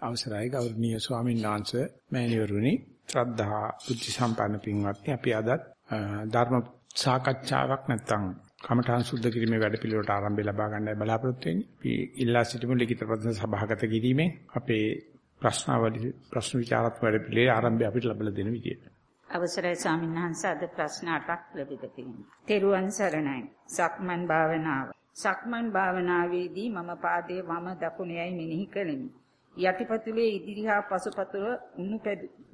අවසරයි ගෞරවනීය ස්වාමීන් වහන්සේ මෑණිවරුනි ශ්‍රද්ධා බුද්ධ සම්පන්න පින්වත්නි අපි අද ධර්ම සාකච්ඡාවක් නැත්නම් කමඨාන් සුද්ධ කිරීමේ වැඩපිළිවෙලට ආරම්භය ලබා ගන්නයි බලාපොරොත්තු වෙන්නේ. අපි ඉල්ලා සිටිමු ලිඛිත ප්‍රශ්න සභාගත කිරීමෙන් අපේ ප්‍රශ්නාවලි ප්‍රශ්න විචාරාත්මක වැඩපිළිවෙලේ ආරම්භය අපිට ලැබලා දෙන විදියට. අවසරයි ස්වාමීන් වහන්සේ අද ප්‍රශ්න 8ක් ලැබිද තියෙනවා. තෙරුවන් සරණයි. සක්මන් භාවනාව. සක්මන් භාවනාවේදී මම පාදයේ වම දකුණේයි මෙනෙහි කළෙමි. යටිපතුලේ ඉදිරි හා පසුපතුල උණු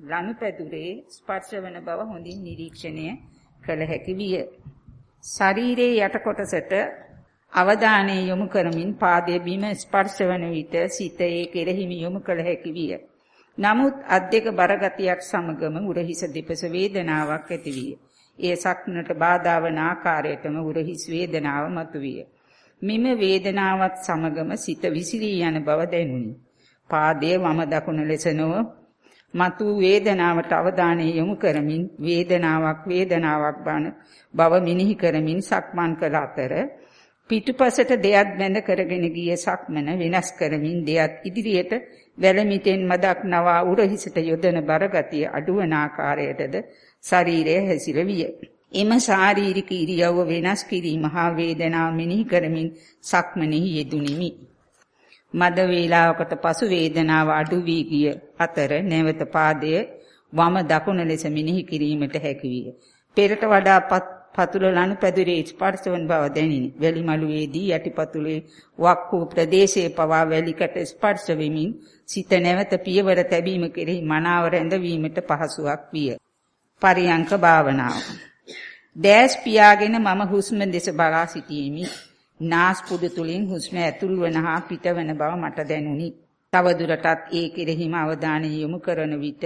ලනු පැදුරේ ස්පර්ශ වන බව හොඳින් නිරීක්ෂණය කළ හැකි විය. ශරීරයේ යට කොටසට අවධානය යොමු කරමින් පාදයේ බිම ස්පර්ශ වන විට සිතේ කෙරෙහිම යොමු කළ හැකි විය. නමුත් අත් දෙක බරගතියක් සමගම උරහිස දෙපස වේදනාවක් ඇති විය. ඒ සක්නට බාධා වන ආකාරයටම උරහිස් වේදනාව මතුවිය. මෙම වේදනාවත් සමගම සිත විසිරී යන බව දැනුනි. පාදයේ වම දකුණ ලෙස නොව මතු වේදනාවට අවධානය යොමු කරමින් වේදනාවක් වේදනාවක් බන බව මිනිහි කරමින් සක්මන් කළ අතර පිටුපසට දෙයක් බැඳ කරගෙන ගිය සක්මන වෙනස් කරමින් දෙයක් ඉදිරියට වැලමිටෙන් මදක් නවා උරහිසට යොදන බරගතිය අඩුවන ආකාරයටද ශරීරය හැසිරවිය. එම ශාරීරික ඉරියව්ව වෙනස් කිරීම හා වේදනාව මෙනෙහි කරමින් සක්මනෙහි යෙදුනිමි. මද වේලාවකට පසු වේදනාව අඩු වී ගිය අතර නැවත පාදයේ වම දකුණ ලෙස මෙනෙහි කිරීමට හැකි විය. පෙරට වඩා පතුල ලනු පැදුරේ ස්පර්ශ වන බව දැනිනි. වැලි මළුවේදී යටිපතුලේ වක් වූ ප්‍රදේශයේ පවා වැලිකට ස්පර්ශ වෙමින් සිත නැවත පියවර තැබීම කෙරෙහි මනාව රැඳවීමට පහසුවක් විය. පරියංක භාවනාව. දැස් පියාගෙන මම හුස්ම දෙස බලා සිටියෙමි. නාස්පුඩු තුලින් හුස්ම ඇතුල් වන හා පිටවන බව මට දැනුනි. තවදුරටත් ඒ කෙරෙහිම අවධානය යොමු කරන විට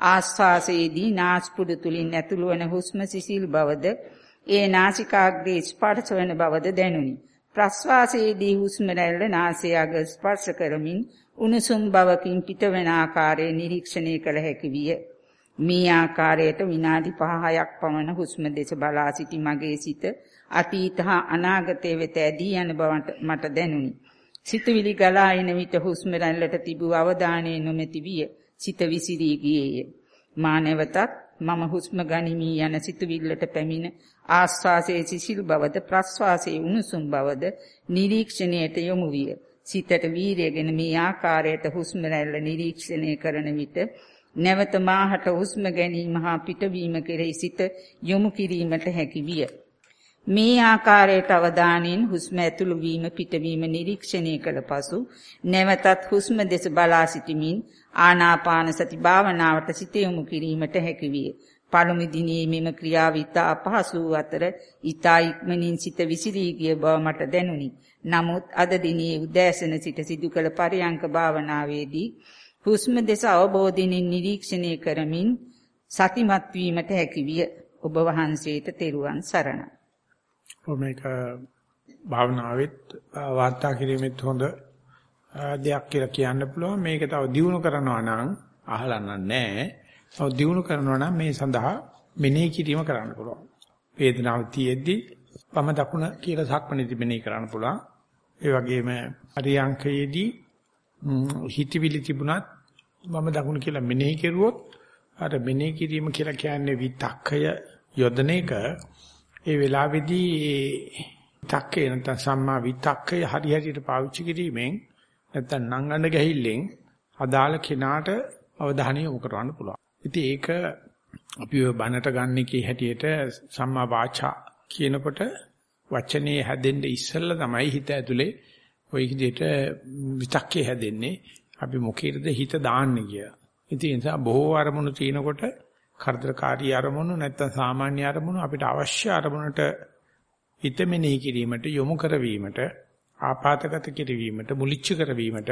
ආස්වාසයේදී නාස්පුඩු තුලින් ඇතුල් වන හුස්ම සිසිල් බවද ඒ නාසිකාග්‍රේ ස්පර්ශ වන බවද දැනුනි. ප්‍රස්වාසයේදී හුස්ම රැල්ල නාසය අග ස්පර්ශ කරමින් උණුසුම් බවකින් පිටවන ආකාරය නිරීක්ෂණය කළ හැකි විය. මේ ආකාරයට විනාඩි 5-6ක් පමණ හුස්ම දෙස බලා සිටි මගේ සිත අතීත හා අනාගතයේ වෙත ඇදී යන බව මට දැනුනි. සිතවිලි ගලා එන විට හුස්ම රැල්ලට තිබූ අවධානය නොමැති විය. සිත විසිරී ගියේය. මා නැවතත් මම හුස්ම ගනිමි යන සිතවිල්ලට පැමිණ ආස්වාසයේ සිසිල් බවද ප්‍රස්වාසයේ උණුසුම් බවද නිරීක්ෂණයට යොමු විය. සිතට වීරයගෙන මේ ආකාරයට හුස්ම රැල්ල නිරීක්ෂණය කරන විට නැවත මාහට හුස්ම ගැනීම හා පිටවීම කෙරෙහි සිත යොමු කිරීමට හැකි විය. මේ ආකාරයට අවධානයෙන් හුස්ම ඇතුළු වීම පිටවීම නිරීක්ෂණය කළ පසු නැවතත් හුස්ම දෙස බලා සිටමින් ආනාපාන සති භාවනාවට සිත යොමු කිරීමට හැකි විය. පළමු දිනේ මෙම ක්‍රියාව ඉතා අපහසු අතර ඉතා ඉක්මනින් සිත විසිරී ගිය බව මට දැනුනි. නමුත් අද දිනේ උදෑසන සිට සිදු කළ පරියංක භාවනාවේදී හුස්ම දෙස අවබෝධයෙන් නිරීක්ෂණය කරමින් සතිමත් වීමට හැකි විය. ඔබ වහන්සේට තෙරුවන් සරණයි. මේක භාවනාවෙත් වාර්තා කිරීමෙත් හොඳ දෙයක් කියලා කියන්න පුළුවන්. මේක තව දියුණු කරනවා නම් අහලා නැහැ. තව දියුණු කරනවා නම් මේ සඳහා මෙනෙහි කිරීම කරන්න පුළුවන්. වේදනාව තියෙද්දි වම දකුණ කියලා සක්මණේදී මෙනෙහි කරන්න පුළුවන්. ඒ වගේම අරියංකයේදී හිතවිලි තිබුණත් වම දකුණ කියලා මෙනෙහි කෙරුවොත් අර මෙනෙහි කිරීම කියලා කියන්නේ විතක්කය යොදන එක ඒ වෙලාවේදී විතක්කේ නැත්නම් සම්මා විතක්කය හරියට පාවිච්චි කිරීමෙන් නැත්නම් නංගන්න ගහිල්ලෙන් අදාළ කෙනාට අවධානය යොමු කරවන්න පුළුවන්. ඉතින් ඒක අපි බනට ගන්න එකේ හැටියට සම්මා වාචා කියනකොට වචනේ හැදෙන්න ඉස්සෙල්ලා තමයි හිත ඇතුලේ ওই විදිහට විතක්කේ හැදෙන්නේ. අපි මොකේද හිත දාන්නේ කිය. ඉතින් ඒ නිසා බොහෝ අරමුණු තිනකොට කරදරකාරී අරමුණු නැත්නම් සාමාන්‍ය අරමුණු අපිට අවශ්‍ය අරමුණට හිත මෙනෙහි කිරීමට යොමු කරවීමට ආපాతගත කිරීමට මුලිච්ච කරවීමට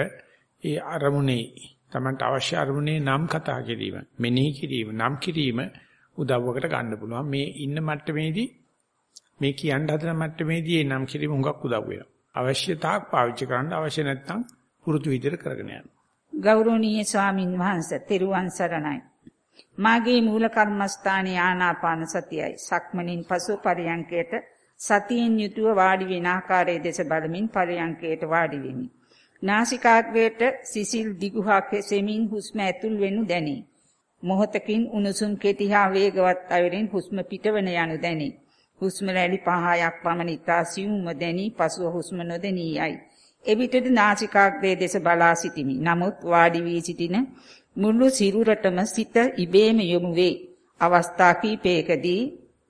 ඒ අරමුණේ Tamanට අවශ්‍ය අරමුණේ නම් කතා කිරීම මෙනෙහි කිරීම නම් කිරීම උදව්වකට ගන්න පුළුවන්. මේ ඉන්න මට්ටමේදී මේ කියන්න හදන මට්ටමේදී නම් කිරීම හුඟක් උදව් වෙනවා. අවශ්‍ය තාක් පාවිච්චි කරන්න අවශ්‍ය නැත්නම් පුරුදු විදිහට කරගෙන යන්න. ගෞරවනීය ස්වාමින් වහන්සේ තෙරුවන් සරණයි. මාගේ මූල කර්මස්ථානයේ ආනාපාන සතියයි. සක්මණින් පසු පරියංකයට සතියෙන් යුතුව වාඩි වෙන ආකාරයේ දෙස බලමින් පරියංකයට වාඩි වෙමි. නාසිකාග්‍රයට සිසිල් දිගුහක් සෙමින් හුස්ම ඇතුල් වෙනු දැනේ. මොහොතකින් උණුසුම් කෙටි හා වේගවත් අයුරින් හුස්ම පිටවන යනු දැනේ. හුස්ම රැලි 5ක් පමණ ඉතා සියුම්ව දැනී පසුව හුස්ම නොදැනී යයි. එවිටද නාසිකාග්‍රයේ දෙස බලා සිටිමි. නමුත් වාඩි වී සිටින මුළු සිරුරටම සිත ඉබේම යොමු වේ. අවස්ථා කීපයකදී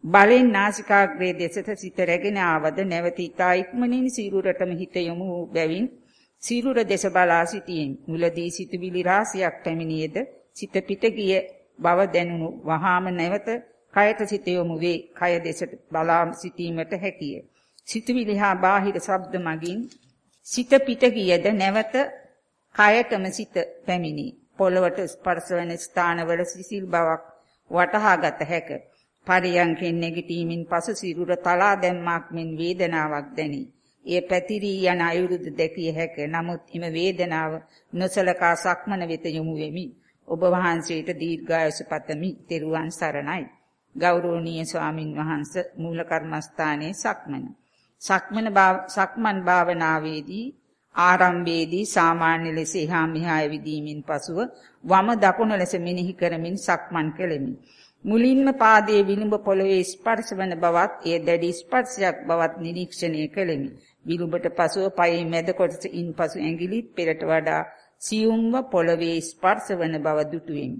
බලෙන් නාසිකාග්‍රයේ දෙසට සිත රැගෙන ආවද නැවත ඉතා ඉක්මනින් සිරුරටම හිත යොමු වූ බැවින් සිරුර දෙස බලා සිටින් මුලදී සිතුවිලි රාශියක් පැමිණියේද සිත පිට ගිය බව දැනුණු වහාම නැවත කයට සිත යොමු වේ. කය දෙසට බලා සිටීමට හැකිය. සිතුවිලි හා බාහිර ශබ්ද මගින් සිත පිට ගියද නැවත කයටම සිත පැමිණි. පොළවට ස්පර්ශ වන ස්ථානවල සිසිල් බවක් වටහාගත හැක. පරියන්කෙන් නැගිටීමෙන් පසු සිරුර තලා දැම්මක් මෙන් වේදනාවක් දැනේ. එය පැතිරී යන අයුරුද දැකිය හැක. නමුත් එම වේදනාව නොසලකා සක්මන වෙත යොමු වෙමි. ඔබ වහන්සේට දීර්ඝායුෂ පතමි. තෙරුවන් සරණයි. ගෞරවනීය ස්වාමින් වහන්සේ මූල කර්මස්ථානයේ සක්මන. සක්මන සක්මන් භාවනාවේදී ආරම්භයේදී සාමාන්‍ය ලෙස එහා මෙහා ඇවිදීමෙන් පසුව වම දකුණ ලෙස මෙනෙහි කරමින් සක්මන් කෙලෙමි. මුලින්ම පාදයේ විලුඹ පොළවේ ස්පර්ශ වන බවත් එය දැඩි ස්පර්ශයක් බවත් නිරීක්ෂණය කෙලෙමි. විලුඹට පසුව පයේ මැද කොටස ඉන්පසු ඇඟිලිත් පෙරට වඩා සියුම්ව පොළවේ ස්පර්ශ වන බව දුටුවෙමි.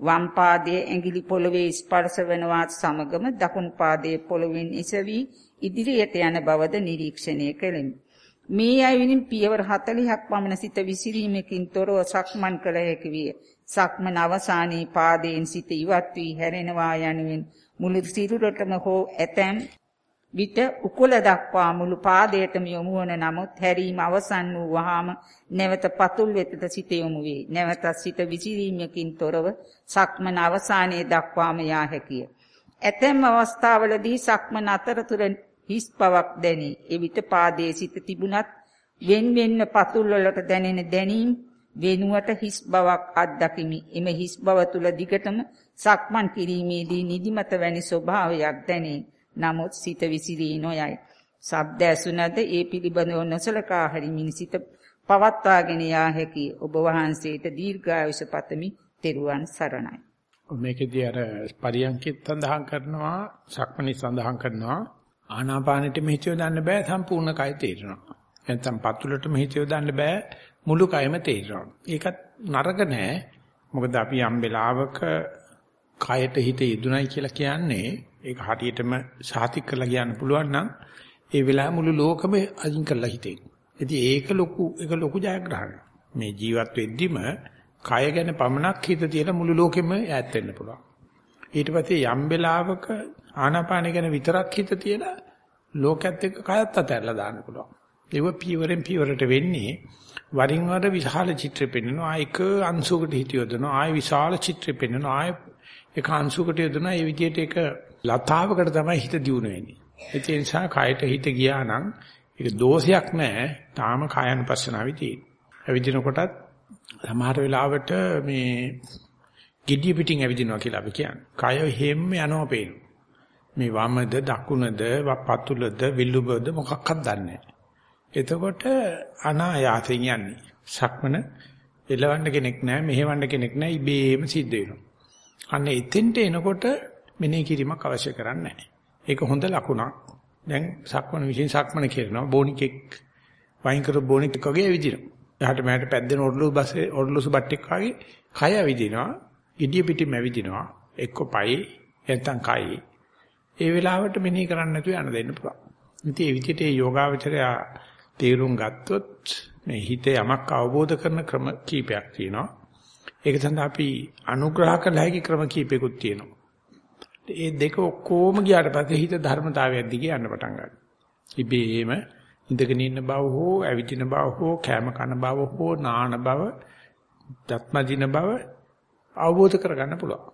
වම් පාදයේ ඇඟිලි පොළවේ ස්පර්ශ වනවත් සමගම දකුණු පාදයේ පොළවෙන් එසවි ඉදිරියට යන බවද නිරීක්ෂණය කෙලෙමි. මේ අයවිනින් පියවර 40ක් පමණ සිත විසිරීමකින් තොරව සක්මන් කළ හැකි විය. සක්මන අවසානයේ පාදයෙන් සිත ඉවත් වී හැරෙනවා යනුවෙන් මුළු සිරුරටම හෝ ඇතැම් විට උකුල දක්වා මුළු පාදයටම යොමු වන නමුත් හැරීම අවසන් වූ වහාම නැවත පතුල් වෙතට සිත යොමු වේ. නැවත සිත විසිරීමකින් තොරව සක්මන අවසානයේ දක්වාම යා හැකිය. ඇතැම් අවස්ථාවලදී සක්මන අතරතුර හිස් බවක් දැනේ. එවිට පාදයේ සිත තිබුණත් වෙන් වෙන්න පතුල් වලට දැනෙන දැනීම් වෙනුවට හිස් බවක් අත්දකිමි. එම හිස් බව තුල දිගටම සක්මන් කිරීමේදී නිදිමත වැනි ස්වභාවයක් දැනේ. නමුත් සිත විසිරී නොයයි. ශබ්ද ඇසුනද ඒ පිළිබඳව නොසලකා හරිමින් සිත පවත්වාගෙන යා හැකි ඔබ වහන්සේට දීර්ඝායුෂ පතමි. තෙරුවන් සරණයි. මේකෙදී අර පරියන්කිට සඳහන් කරනවා සක්මණේ සඳහන් කරනවා ආනාපානෙට මෙහිතිය දාන්න බෑ සම්පූර්ණ කය තේරෙනවා. නැත්නම් පතුලට මෙහිතිය දාන්න බෑ මුළු කයම තේරෙනවා. ඒකත් නරක නෑ. මොකද අපි යම් වෙලාවක කයට හිත යෙදුණයි කියලා කියන්නේ ඒක හරියටම සාතික් කරලා කියන්න පුළුවන් නම් ඒ වෙලාව මුළු ලෝකෙම අයින් කරලා හිතේ. ඉතින් ඒක ලොකු ඒක ලොකු ජයග්‍රහණයක්. මේ ජීවත් වෙද්දිම කය ගැන පමණක් හිත තියලා මුළු ලෝකෙම ඈත් වෙන්න පුළුවන්. ඊට පස්සේ යම් වෙලාවක ආනාපාන ගැන විතරක් හිත තියලා ලෝකයේත් එක්ක කයත් අතහැරලා දාන්න පුළුවන්. ඒක පියවරෙන් පියවරට වෙන්නේ වරින් වර විශාල චිත්‍රෙ පෙන්වනවා ආයක අංශුවකට හිත යොදනවා ආය විශාල චිත්‍රෙ පෙන්වනවා ආය එක අංශුවකට යොදනවා ඒ විදිහට ඒක ලතාවකට තමයි හිත දියුණු වෙන්නේ. ඒ නිසා කයට හිත ගියා නම් ඒක දෝෂයක් නෑ. තාම කායන පස්සනාවේ තියෙන්නේ. ඇවිදිනකොටත් සමහර වෙලාවට මේ gediya pitin ඇවිදිනවා කියලා අපි කියන්නේ. කය හැම යනවා පේනවා. මේ වමද දකුණද පතුලද විල්ලුබද මොකක්වත් දන්නේ නැහැ. එතකොට අනායාසයෙන් යන්නේ. සක්මන එලවන්න කෙනෙක් නැහැ, මෙහෙවන්න කෙනෙක් නැහැ, ඉබේම සිද්ධ වෙනවා. අන්න එතෙන්ට එනකොට මෙනෙහි කිරීමක් අවශ්‍ය කරන්නේ නැහැ. ඒක හොඳ ලකුණක්. දැන් සක්මන විශ්ින් සක්මන කරනවා බෝනිකෙක් වයින් කර බෝනිකෙක් වගේ ඇවිදිනවා. එහාට මෙහාට පැද්දෙන ඔරලු බස්සේ ඔරලුසු බට්ටෙක් වගේ කය ඇවිදිනවා. ඉදිය පිටිම ඇවිදිනවා. එක්ක පයි නැත්නම් කයි. ඒ වෙලාවට මෙනෙහි කරන්න නැතුව යන්න දෙන්න පුළුවන්. ඉතින් ඒ විදිහට ඒ යෝගාවචරය තේරුම් ගත්තොත් මේ හිතේ යමක් අවබෝධ කරන ක්‍රම කීපයක් තියෙනවා. ඒක සඳහා අපි අනුග්‍රහ කළ හැකි ක්‍රම කීපයකුත් තියෙනවා. ඒ දෙක ඔක්කොම ගියාට පස්සේ හිත ධර්මතාවයක් දිගේ යන්න පටන් ගන්නවා. ඉබේම ඉඳගෙන ඉන්න බව හෝ ඇවිදින බව හෝ කැම කන බව හෝ නාන බව දත්මදින බව අවබෝධ කරගන්න පුළුවන්.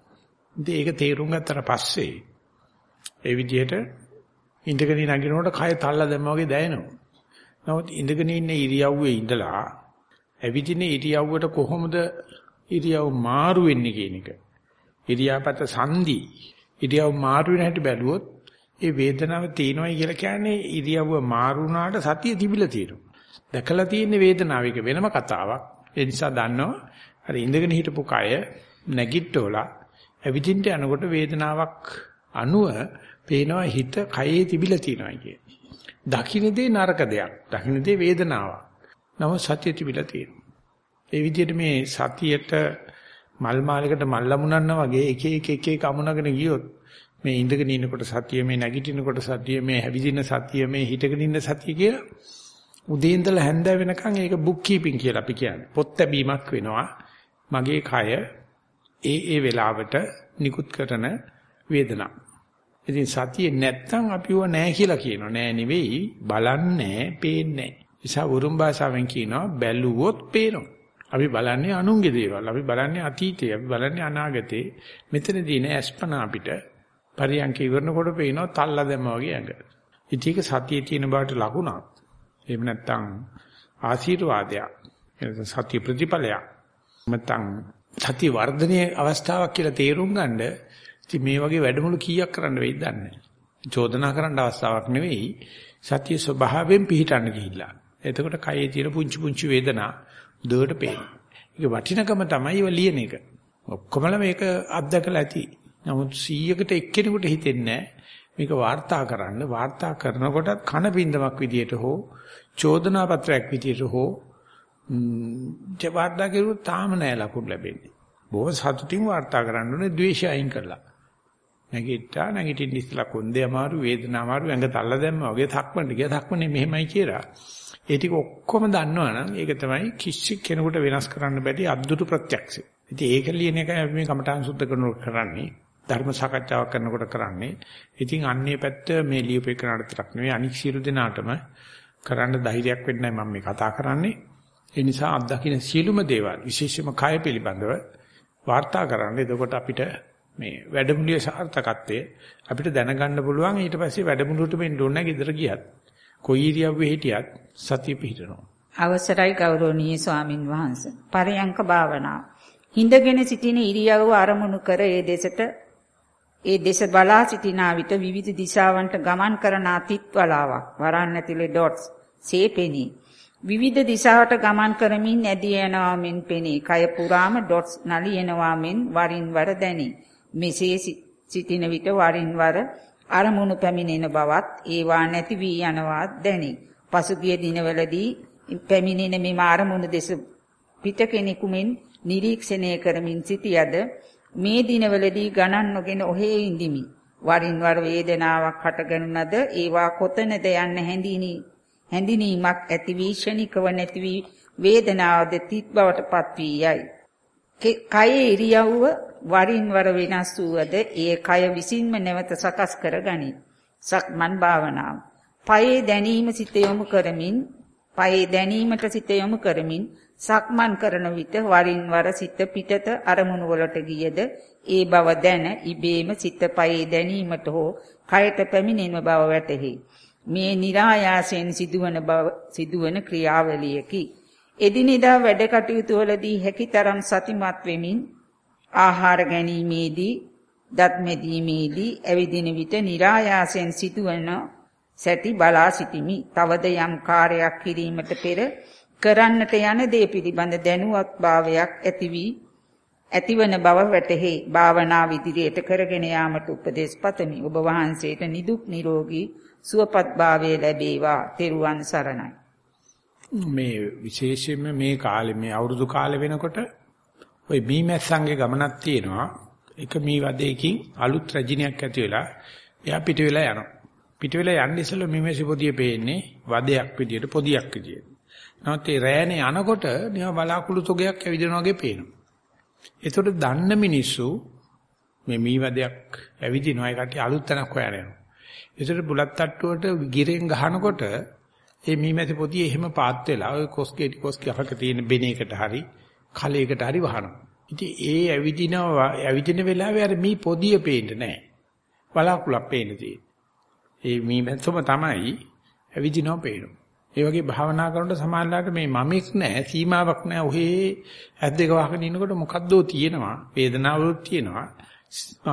ඉතින් ඒක තේරුම් ගත්තට පස්සේ ඒ විදිහට ඉඳගෙන නගිනකොට කය තල්ලා දැම්මා වගේ දැනෙනවා. නමුත් ඉඳගෙන ඉන්න ඉරියව්වේ ඉඳලා ඇවිදින ඉරියව්වට කොහොමද ඉරියව් මාරු වෙන්නේ කියන එක. ඉරියාපත සංදි ඉරියව් මාරු වෙන හැටි බැලුවොත් ඒ වේදනාව තියෙනවයි කියලා කියන්නේ ඉරියව්ව මාරු වුණාට සතිය තිබිලා තියෙනවා. දැකලා තියෙන වේදනාව එක වෙනම කතාවක්. ඒ නිසා දන්නවා අර ඉඳගෙන හිටපු කය නැගිට්ටෝලා ඇවිදින්න යනකොට වේදනාවක් අනුව පේනවා හිත කයේ තිබිලා තියෙනවා කිය. දකින්නේ නරක දෙයක්. දකින්නේ වේදනාවක්. නම සතිය තිබිලා තියෙනවා. ඒ විදිහට මේ සතියට මල් මාලයකට මල් ලැබුණා වගේ එක එක එක එක අමුණගෙන ගියොත් මේ ඉඳගෙන ඉන්නකොට සතිය මේ නැගිටිනකොට සතිය මේ හැවිදින සතිය මේ හිටගෙන ඉන්න සතිය කියලා උදේ ඉඳලා හැන්ද වෙනකන් ඒක බුක් කීපින් කියලා අපි කියන්නේ. පොත් ලැබීමක් වෙනවා. මගේ කය ඒ ඒ වෙලාවට නිකුත් කරන වේදනා. ඉතින් සතියේ නැත්තම් අපිව නැහැ කියලා කියනවා. නෑ නෙවෙයි බලන්නේ පේන්නේ. නිසා උරුම් භාෂාවෙන් කියනවා බැලුවොත් පේනවා. අපි බලන්නේ අනුන්ගේ දේවල්. අපි බලන්නේ අතීතේ. අපි බලන්නේ අනාගතේ. මෙතනදී නෑ අස්පනා අපිට පරියන්ක ඉවරනකොට පේනවා තල්ලා දැම්ම වගේ ඇඟ. ඉතින් ඒක සතියේ තියෙන බවට ලකුණක්. එහෙම නැත්නම් ආශිර්වාදයක්. සතිය ප්‍රතිඵලයක්. නැත්නම් සතිය වර්ධනයේ අවස්ථාවක් කියලා තේරුම් ගන්න ඉතින් මේ වගේ වැඩමුළු කීයක් කරන්න වෙයිද දන්නේ නැහැ. චෝදනා කරන්න අවස්ථාවක් නෙවෙයි. සතිය ස්වභාවයෙන් පිහිටන්න ගිහිල්ලා. එතකොට කයේ තියෙන පුංචි පුංචි වේදනා දුවට පේනවා. ඒක වටිනකම තමයි ඔය ලියන එක. ඔක්කොමලා මේක අත්දකලා ඇති. නමුත් 100කට එක්කෙනෙකුට හිතෙන්නේ මේක වාර්තා කරන්න වාර්තා කරනකොටත් කන බින්දමක් විදියට හෝ චෝදනා පත්‍රයක් විදියට හෝ ජවාර්තා කරුවොත් තාම නෑ ලකුණු ලැබෙන්නේ. බොහොම සතුටින් වාර්තා කරන්න ඕනේ ද්වේෂය අයින් කරලා. නැගිට්ටා නැගිටින්න ඉස්සලා කොන්දේ අමාරු වේදනාව අමාරු ඇඟ තල්ල දැම්මා වගේ ධක්මන්න ගියා ධක්මනේ මෙහෙමයි කියලා. ඒ ටික ඔක්කොම දන්නවනම් ඒක තමයි කිසි කෙනෙකුට වෙනස් කරන්න බැරි අද්දුරු ප්‍රත්‍යක්ෂය. ඉතින් ඒක ලියන එකයි අපි මේ කමඨාන් සුද්ධ කරනකොට කරන්නේ. ධර්ම සාකච්ඡාවක් කරනකොට කරන්නේ. ඉතින් අන්නේ පැත්ත මේ ලියුපේ කරනාට විතරක් නෙවෙයි අනික් සියලු දෙනාටම කරන්න ධෛර්යයක් වෙන්නයි මම මේ කතා කරන්නේ. ඒ නිසා අත්දකින්න සියලුම දේවල් විශේෂයෙන්ම කය පිළිබඳව වාර්තා කරන්න. එතකොට අපිට මේ වැඩමුළුවේ සාර්ථකත්වය අපිට දැනගන්න පුළුවන්. ඊට පස්සේ වැඩමුළුවට මෙන්න ඕන ගෙදර ගියත්. කොයි ඉරියව්වේ හිටියත් සතිය පිහිටනවා. අවසරයි ගෞරවනීය ස්වාමින් වහන්සේ. පරයන්ක භාවනාව. හිඳගෙන සිටින ඉරියව්ව අරමුණු කර ඒ දෙසට ඒ දෙස බලා සිටිනා විට විවිධ දිශාවන්ට ගමන් කරන අතිත් වලාවක් වරන් ඇතුලේ ඩොට්ස් සේපෙනී විවිධ දිශාවට ගමන් කරමින් ඇදී යනවා මෙන් පෙනී. කය පුරාම ඩොට්ස් නලියනවා මෙන් වරින් වර දැනේ. මෙසේ සිටින විට වරින් වර අරමුණු පැමිණෙන බවත් ඒවා නැති වී යනවා දැනේ. පසුගිය දිනවලදී පැමිණෙන මෙම අරමුණු දෙස පිට කෙනෙකුමින් නිරීක්ෂණය කරමින් සිටියද මේ දිනවලදී ගණන් නොගෙන ඔහේ ඉඳිමි. වරින් වර වේදනාවක් හටගනුනද ඒවා කොතනද යන්න හැඳිනි හැඳිනීමක් ඇති වී ෂණිකව නැති වී වේදනාවද තිත් බවට පත් වී යයි. කයේ ඉරියව්ව වරින් වර වෙනස් වූවද ඒ කය විසින්ම නැවත සකස් කර ගනී. සක්මන් භාවනාව. පයේ දැනීම සිත යොමු කරමින් පයේ දැනීමට සිත යොමු කරමින් සක්මන් කරන විට වරින් වර සිත පිටත අරමුණු වලට ගියද ඒ බව දැන ඉබේම සිත පයේ දැනීමට හෝ කයට පැමිණෙන බව වැටහි. මේ નિરાයාසයෙන් සිදුවන බව සිදුවන ක්‍රියාවලියකි. එදිනෙදා වැඩ කටයුතු වලදී හැකිතරම් සතිමත් වෙමින් ආහාර ගැනීමේදී දත් මෙදීමේදී ඇවිදින විට નિરાයාසයෙන් සිදුවන සැටි බලා සිටිමි. තවද යම් කාර්යයක් කිරීමට පෙර කරන්නට යන දේ පිළිබඳ දැනුවත් භාවයක් ඇති වී ඇතිවන බව වැටහි. භාවනා විදිහට කරගෙන යාමට උපදෙස් පතමි. ඔබ වහන්සේට නිදුක් නිරෝගී සුවපත් භාවය ලැබේවා. තෙරුවන් සරණයි. මේ විශේෂයෙන්ම මේ කාලේ මේ අවුරුදු කාලේ වෙනකොට ওই මීමැස්සන්ගේ ගමනක් තියෙනවා. එක මී වදයකින් අලුත් රජිනියක් ඇති වෙලා එයා පිට වෙලා යනවා. පිට වෙලා යන්න ඉස්සෙල්ලා මීමැසි පොදිය පේන්නේ වදයක් විදියට පොදියක් විදියට. නමුත් ඒ රෑනේ යනකොට නිකන් බලාකුළු තොගයක් ඇවිදිනවා වගේ පේනවා. ඒතකොට දන්න මිනිස්සු මේ මී වදයක් ඇවිදිනවා ඒ කට්ටිය අලුත් තැනක් හොයන යනවා. ඒතකොට බුලත් තට්ටුවට ගිරෙන් ගහනකොට ඒ මීමැසි පොදිය එහෙම පාත් වෙලා ඔය කොස්කේ කොස්කේ අහක තියෙන බෙනේකට හරි කලයකට හරි වහනවා. ඉතින් ඒ ඇවිදිනවා ඇවිදින වෙලාවේ අර මී පොදිය පේන්නේ නැහැ. බලාකුලක් පේන්නේ තියෙන්නේ. ඒ මීමැස්සම තමයි ඇවිදිනවා පේනවා. ඒ වගේ භාවනා කරනකොට සමාහලකට මේ මමෙක් නැහැ සීමාවක් නැහැ. ඔහේ ඇස් දෙක වහගෙන ඉන්නකොට මොකද්දෝ තියෙනවා. වේදනාවලුත් තියෙනවා.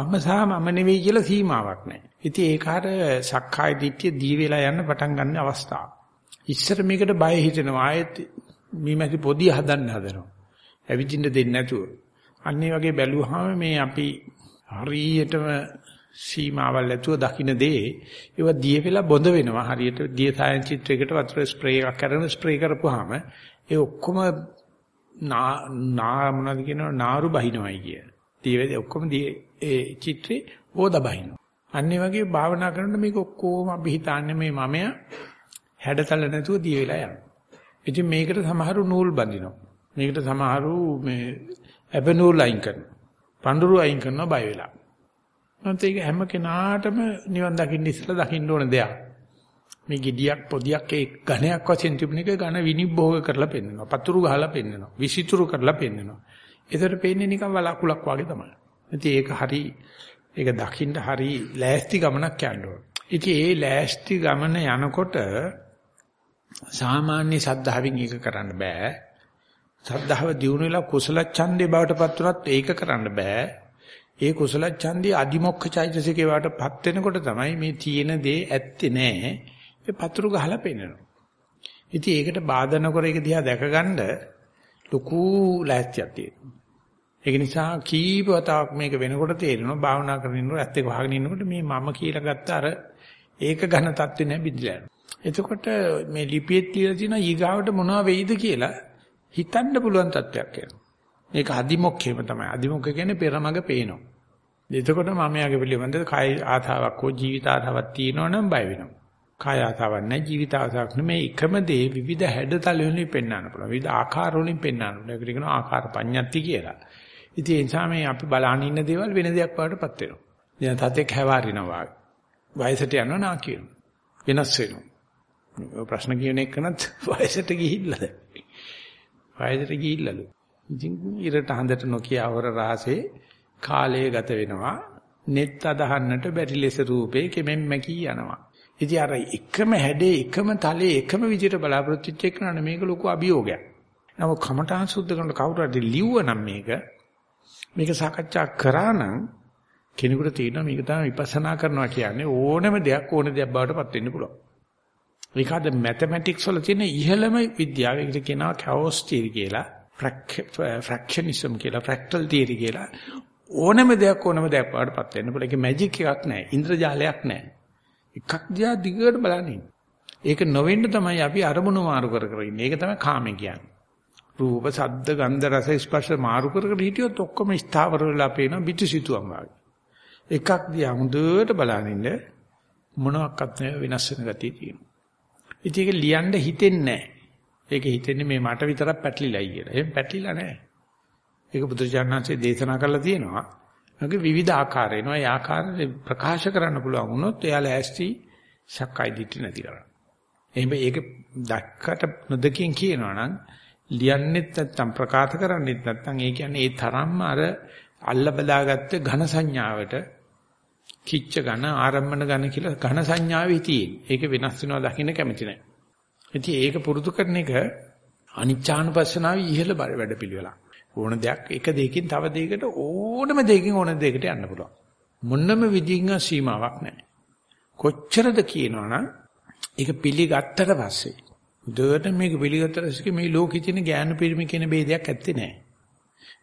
මම සහ මම නෙවෙයි කියලා සීමාවක් නැහැ. ඉතින් ඒක අර සක්කාය දිට්ඨිය දී වෙලා යන පටන් ගන්න අවස්ථාව. ඉස්සර මේකට බය හිතෙනවා ආයෙත් මීමැසි පොදිය හදන්න හදනවා. ඇවිදින්න දෙන්නේ නැතුව. අන්න ඒ වගේ බැලුවාම මේ අපි හරියටම සීමාවල් ඇතුව දකින්න දේ ඒව දිය වෙලා බොඳ වෙනවා හරියට දිය සායන් චිත්‍රයකට වතුර ස්ප්‍රේ එකක් කරන ස්ප්‍රේ කරපුවාම ඒ ඔක්කොම නා මොනවද කියනවා නාරු බහිනවයි කිය. දිය ඔක්කොම දිය ඒ චිත්‍රේ ඕද බහිනවා. අන්න වගේ භාවනා කරනකොට මේක ඔක්කොම අපි හිතන්නේ මේ මමයා හැඩතල නැතුව දිය වෙලා යනවා. ඉතින් මේකට සමහරු නූල් බඳිනවා. මේකට සමහරු මේ ඇබ නූල් අයින් කරනවා. පඳුරු අයින් කරනවා බය වෙලා. නැත්නම් ඒක හැම කෙනාටම නිවන් දකින්න ඉස්සලා දකින්න ඕන දෙයක්. මේ gediyak podiyak ඒ ඝණයක් වශයෙන් තිබුණ එක ඝන විනිභෝග කරලා පෙන්නනවා. පතුරු ගහලා පෙන්නනවා. විසිතුරු කරලා පෙන්නනවා. ඒතර පෙන්නේ නිකන් වලාකුලක් වගේ තමයි. ඉතින් ඒක හරි ඒක දකින්න හරි ලෑස්ති ගමනක් යන්න ඕන. ඉතින් ඒ ලෑස්ති ගමන යනකොට සාමාන්‍ය සද්ධාවෙන් ඒක කරන්න බෑ. සද්ධාව දියුණු වෙලා කුසල ඡන්දේ බවට පත් වුණත් ඒක කරන්න බෑ. ඒ කුසල ඡන්දේ අදිමොක්ඛ චෛතසිකේ වටපත් වෙනකොට තමයි මේ තියෙන දේ ඇත්තේ නෑ. ඒ පතුරු ගහලා පෙන්නනවා. ඉතින් ඒකට බාධා නොකර ඒක දිහා දැකගන්න ලොකු ලෑස්තියක් තියෙනවා. ඒක නිසා කීප වතාවක් මේක වෙනකොට තේරෙනවා භාවනා කරගෙන ඉන්නකොට ඇත්ත එක වහගෙන ඉන්නකොට මේ මම කියලා ගත්ත අර ඒක ඝන තත්ත්වේ නෑ බිඳලා යනවා. එතකොට මේ ලිපියෙත් කියලා තියෙන ඊගාවට මොනව වෙයිද කියලා හිතන්න පුළුවන් තත්ත්වයක් එනවා. මේක අදිමොක්කේම තමයි. අදිමොක්ක කියන්නේ පෙරමග පේනවා. එතකොට මම යාගේ පිළිබඳ කාය ආතාවක් හෝ ජීවිත ආතාවක් තියෙනවනම් බය වෙනවා. කාය ආතාවක් නැහැ ජීවිත ආතාවක් නෙමෙයි එකම දේ විවිධ හැඩතල වලින් පෙන්වන්න පුළුවන්. විවිධ ආකාර වලින් පෙන්වන්න පුළුවන්. ඒකට කියනවා ආකාර පඤ්ඤාති කියලා. ඉතින් ඒ නිසා මේ අපි බලන ඉන්න දේවල් වෙන දෙයක් වඩටපත් වෙනවා. දැන් තතෙක් හැවාරිනවා වගේ. වයසට යනවා නා කියනවා. වෙනස් වෙනවා. ඔය ප්‍රශ්න කියන එකනත් වයසට ගිහිල්ලාද? වයසට ගිහිල්ලාලු. ඉතින් ඉරට හඳට නොකිය අවර රාසේ කාලය ගත වෙනවා. net අදහන්නට බැරි ලෙස රූපේ කෙමෙන් මැකී යනවා. ඉතින් අර එකම හැඩේ එකම තලයේ එකම විදිහට බලාපොරොත්තු වෙච්ච එක නනේ මේක ලොකු අභියෝගයක්. නමුත් කමඨාන් සුද්ධ කරන කවුරු හරි ලිව්වනම් මේක මේක සාකච්ඡා කරා නම් කෙනෙකුට තේරෙනවා මේක තමයි විපස්සනා කරනවා කියන්නේ ඕනම දෙයක් ඕන දෙයක් බවට පත් වෙන්න පුළුවන්. ඒක අද මැතමැටික්ස් වල තියෙන ඉහළම විද්‍යාව. ඒකට කියනවා කැෝස් තියරි කියලා. ෆ්‍රැක්ෂනිසම් කියලා, ෆ්‍රැක්ටල් තියරි කියලා. ඕනම දෙයක් ඕනම දෙයක් වඩපත් වෙන්න පුළුවන්. ඒක මැජික් එකක් නෑ. ඉන්ද්‍රජාලයක් නෑ. එකක් දිහා දිගට බලන්නේ. ඒක නොවෙන්න තමයි අපි අරමුණු මාරු කර කර ඉන්නේ. ඒක තමයි කාමේ කියන්නේ. රූප, ශබ්ද, ගන්ධ, රස, ස්පර්ශ මාරු කර කර හිටියොත් ඔක්කොම ස්ථාවර වෙලා පේනවා පිටිසිතුවම් වගේ. එකක් දිහා හොඳට බලනින්න මොනවත් නැ වෙනස් වෙන ගතිය තියෙනවා. ඉතින් ඒක ලියන්න හිතෙන්නේ නැහැ. ඒක හිතෙන්නේ මේ මට විතරක් පැටලිලායි කියලා. එහෙම පැටලිලා නැහැ. ඒක බුදුචානන්සේ දේශනා කරලා තියෙනවා. ඒක විවිධ ආකාර එනවා. ඒ ආකාර ප්‍රකාශ කරන්න පුළුවන් වුණොත් එයාලා ඇස්ටි සක්කාය දිට්ඨි නැති කරා. එහෙනම් ඒක දැක්කට නොදකින් කියනවා නම් ලියන්නෙත් නැත්තම් ප්‍රකාශ කරන්නෙත් නැත්තම් ඒ කියන්නේ ඒ තරම්ම අර අල්ල බදාගත්ත ඝන සංඥාවට කිච්ච ඝන ආරම්මන ඝන කියලා ඝන සංඥාවේ තියෙන. ඒක වෙනස් වෙනවා දකින්න කැමති නැහැ. ඉතින් ඒක පුරුදු කරන එක අනිච්චානුපස්සනාවේ ඉහළ වැඩපිළිවෙලක්. ඕන දෙයක් එක දෙයකින් තව දෙයකට ඕනම දෙයකින් ඕන දෙයකට යන්න පුළුවන්. මොන්නම විදිහින් සීමාවක් නැහැ. කොච්චරද කියනවනම් ඒක පිළිගත්තට පස්සේ දුවට මේක පිළිගත්තට පස්සේ මේ ලෝකෙ තියෙන ඥාන පිරිමි කියන ભેදයක් ඇත්තේ නැහැ.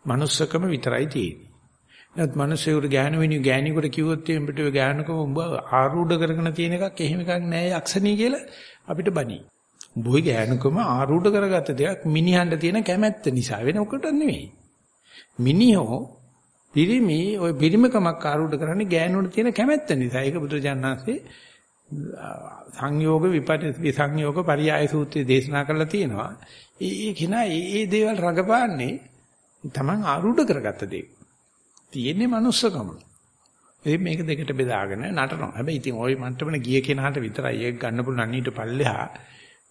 manussකම විතරයි තියෙන්නේ. නමුත් මිනිස්සුන්ට ඥාන වෙනි ඥානියෙකුට කිව්වොත් එම්බට ඔය ඥානකම උඹ ආරූඪ කරගෙන තියෙන එකක් එහෙම එකක් නෑ යක්ෂණී කියලා අපිට බනි. උඹේ ඥානකම ආරූඪ කරගත්ත දෙයක් මිනිහන්න තියෙන කැමැත්ත නිසා වෙන ඔකට නෙවෙයි. මිනිහෝ පිරිමි ওই පිරිමකමක් ආරූඪ කරන්නේ ඥානුන්ට තියෙන කැමැත්ත නිසා. ඒක බුදුජානනාංශේ සංයෝග විපරිසංයෝග පරියාය සූත්‍රයේ දේශනා කරලා තියෙනවා. ඒ කිනා ඒ දේවල් රඟපාන්නේ Taman ආරූඪ කරගත්ත දේ. තියෙන්නේ manussකම. ඒ මේක දෙකට බෙදාගෙන නටනවා. හැබැයි ඉතින් ওই මන්ටමන ගිය කෙනාට විතරයි ඒක ගන්න පුළුවන් ඊට පල්ලෙහා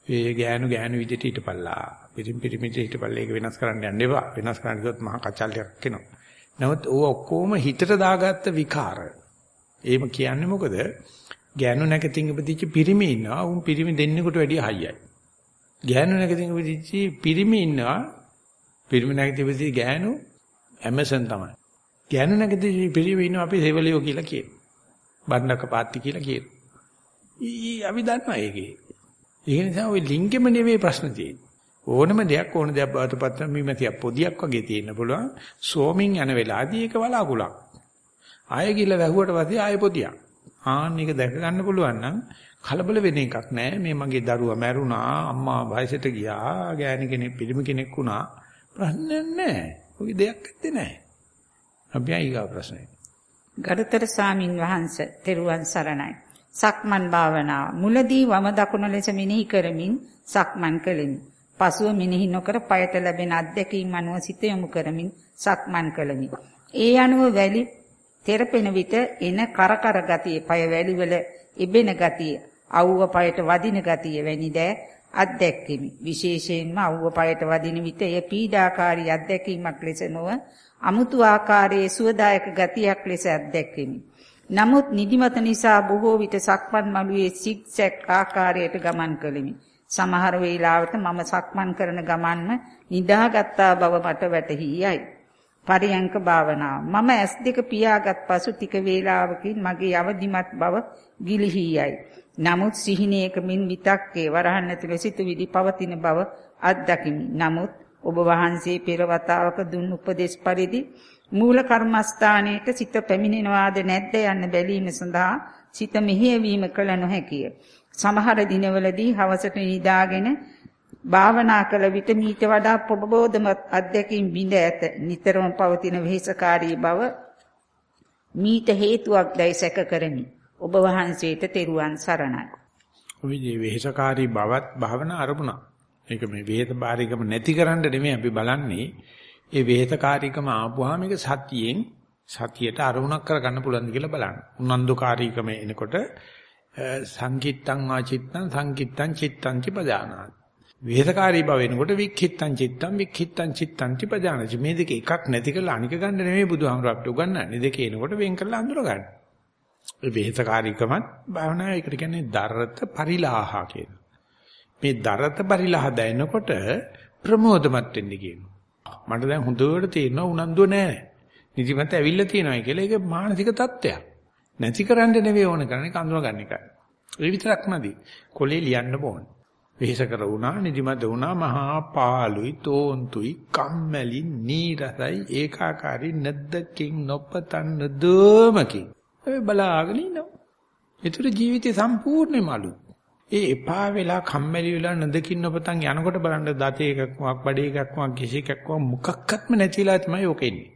ඒ ගෑනු ගෑනු විදිහට හිටපල්ලා. පිටින් පිටිමිට හිටපල්ලා ඒක වෙනස් කරන්න යන්න එපා. වෙනස් කරන්න ගියොත් මහා කචල්යක් එනවා. නමුත් ඕව ඔක්කොම හිතට දාගත්ත විකාර. ඒම කියන්නේ මොකද? ගෑනු නැකතින් ඉපදිච්ච පිරිමි ඉන්නවා. උන් පිරිමි දෙන්නෙකුට වැඩිය හයියයි. ගෑනු නැකතින් ඉපදිච්ච පිරිමි ඉන්නවා. පිරිමි නැකතින් ඉපදිච්ච ගෑනු ඇමසන් තමයි. ගෑනු නැගදී පිළිවෙ ඉන්නවා අපි සෙවලියෝ කියලා කියනවා. බණ්ඩක පාත්ති කියලා කියනවා. ඊ අපි දන්නවා ඒකේ. ඒ නිසා ওই ලිංගෙම නෙවෙයි ප්‍රශ්න තියෙන්නේ. ඕනම දෙයක් ඕන දෙයක් බවට පත් වෙන මිමතියක් පොදියක් වගේ තියෙන්න පුළුවන්. සෝමින් යන වෙලාවදී ඒක වලාකුලක්. ආයෙ ගිහලා වැහුවට පස්සේ ආයෙ පොදියක්. ආන්න එක දැක ගන්න පුළුවන් නම් කලබල වෙන එකක් නෑ. මේ මගේ දරුවා මැරුණා, අම්මා වයසට ගියා, ගෑණි කෙනෙක් පිළිම කෙනෙක් වුණා. ප්‍රශ්නයක් නෑ. ඔය දෙයක් ඇත්තේ නෑ. අපි ආයිගා ප්‍රශ්නේ. ගරුතර සාමින් වහන්සේ තෙරුවන් සරණයි. සක්මන් භාවනාව මුලදී වම දකුණ ලෙස මෙනෙහි කරමින් සක්මන් කළෙමි. පසුව මෙනෙහි නොකර පයට ලැබෙන අත්දැකීම් අනුව සිත යොමු කරමින් සක්මන් කළෙමි. ඒ අනුව වැලි තෙරපෙන විට එන කරකර ගතිය, පය වැලි වල ඉබෙන ගතිය, අවුව පයට වදින ගතිය වැනි දෑ අත්දැක්කෙමි. විශේෂයෙන්ම අවුව පයට වදින විට එය පීඩාකාරී අත්දැකීමක් ලෙස නොව අමුතු ආකාරයේ සුවදායක ගතියක් ලෙස අත්දැක්කෙමි. නමුත් නිදිමත නිසා බොහෝ විට සක්මන් මළුවේ සිග්සැග් ආකාරයට ගමන් කළෙමි. සමහර වේලාවට මම සක්මන් කරන ගමන්ම නිදාගත්තා බව මට වැටහි යයි. පරියංක භාවනාව. මම S2 පියාගත් පසු ටික වේලාවකින් මගේ අවදිමත් බව ගිලිහි යයි. නමුත් සිහිනයකමින් විතක්කේ වරහන් ඇතුළේ සිටවිලි පවතින බව අත්දකිමි. නමුත් ඔබ වහන්සේ පෙර වතාවක දුන් උපදේශ පරිදි මූල කර්මස්ථානයේට සිත පැමිණෙනවාද නැද්ද යන්න බැලීම සඳහා සිත මෙහෙයවීම කළ නොහැකිය. සමහර දිනවලදී හවසට නිදාගෙන භාවනා කළ විට මීට වඩා ප්‍රබෝධමත් අධ්‍යක්ීම් බිඳ ඇත. නිතරම පවතින වෙහෙසකාරී බව මීට හේතුවක් දැයි සැක කරමි. ඔබ වහන්සේට තෙරුවන් සරණයි. ඔය වෙහෙසකාරී බවත් භාවනා අරමුණක්. ඒක මේ වේද බාරිකම නැති කරන්න නෙමෙයි අපි බලන්නේ. ඒ වේතකාරීකම ආපුවාම මේක සතියෙන් සතියට අරමුණක් කරගන්න පුළුවන්ද කියලා බලන්න. උනන්දුකාරීකම එනකොට සංකිට්තං වාචිත්තං සංකිට්තං චිත්තං චපදානාති. වේදකාරී බව එනකොට වික්ඛිත්තං චිත්තං වික්ඛිත්තං චිත්තං චපදානාති. මේ දෙක එකක් නැති කරලා අනික ගන්න නෙමෙයි බුදුහාමුදුරුවෝ අපිට උගන්වන්නේ. දෙක එනකොට වෙන් කරලා අඳුර ගන්න. ඒ වේදකාරීකමත් භාවනාව ඒකට කියන්නේ දරත පරිලාහ කියන. මේ දරත පරිලාහ දැනනකොට ප්‍රමෝදමත් වෙන්න කියනවා. මට දැන් හොඳට තේරෙනවා උනන්දුව නැහැ. නිදිමත ඇවිල්ලා තියෙනවා කියලා ඒක මානසික තත්ත්වයක්. නැති කරන්න නෙවෙයි ඕන කරන්නේ කඳුන ගන්න එකයි. ඒ විතරක් නැති. කොලේ ලියන්න ඕන. වෙහෙස කර වුණා, නිදිමත වුණා, මහා පාළුයි, තෝන්තුයි, කම්මැලි, නීරසයි, ඒකාකාරී නැද්දකින් නොපතන්න දෝමකින්. ඒ බලාගෙන ඉන්නවා. ඒතර ජීවිතේ සම්පූර්ණයෙන්ම අලුත්. ඒ එපා වෙලා කම්මැලි වෙලා නැදකින් නොපතන් යනකොට බලන්න දතේ එකක්වක්, බඩේ එකක්වක්, කිසි එකක්වක් මොකක්වත්ම නැතිලා තමයි ඔක එන්නේ.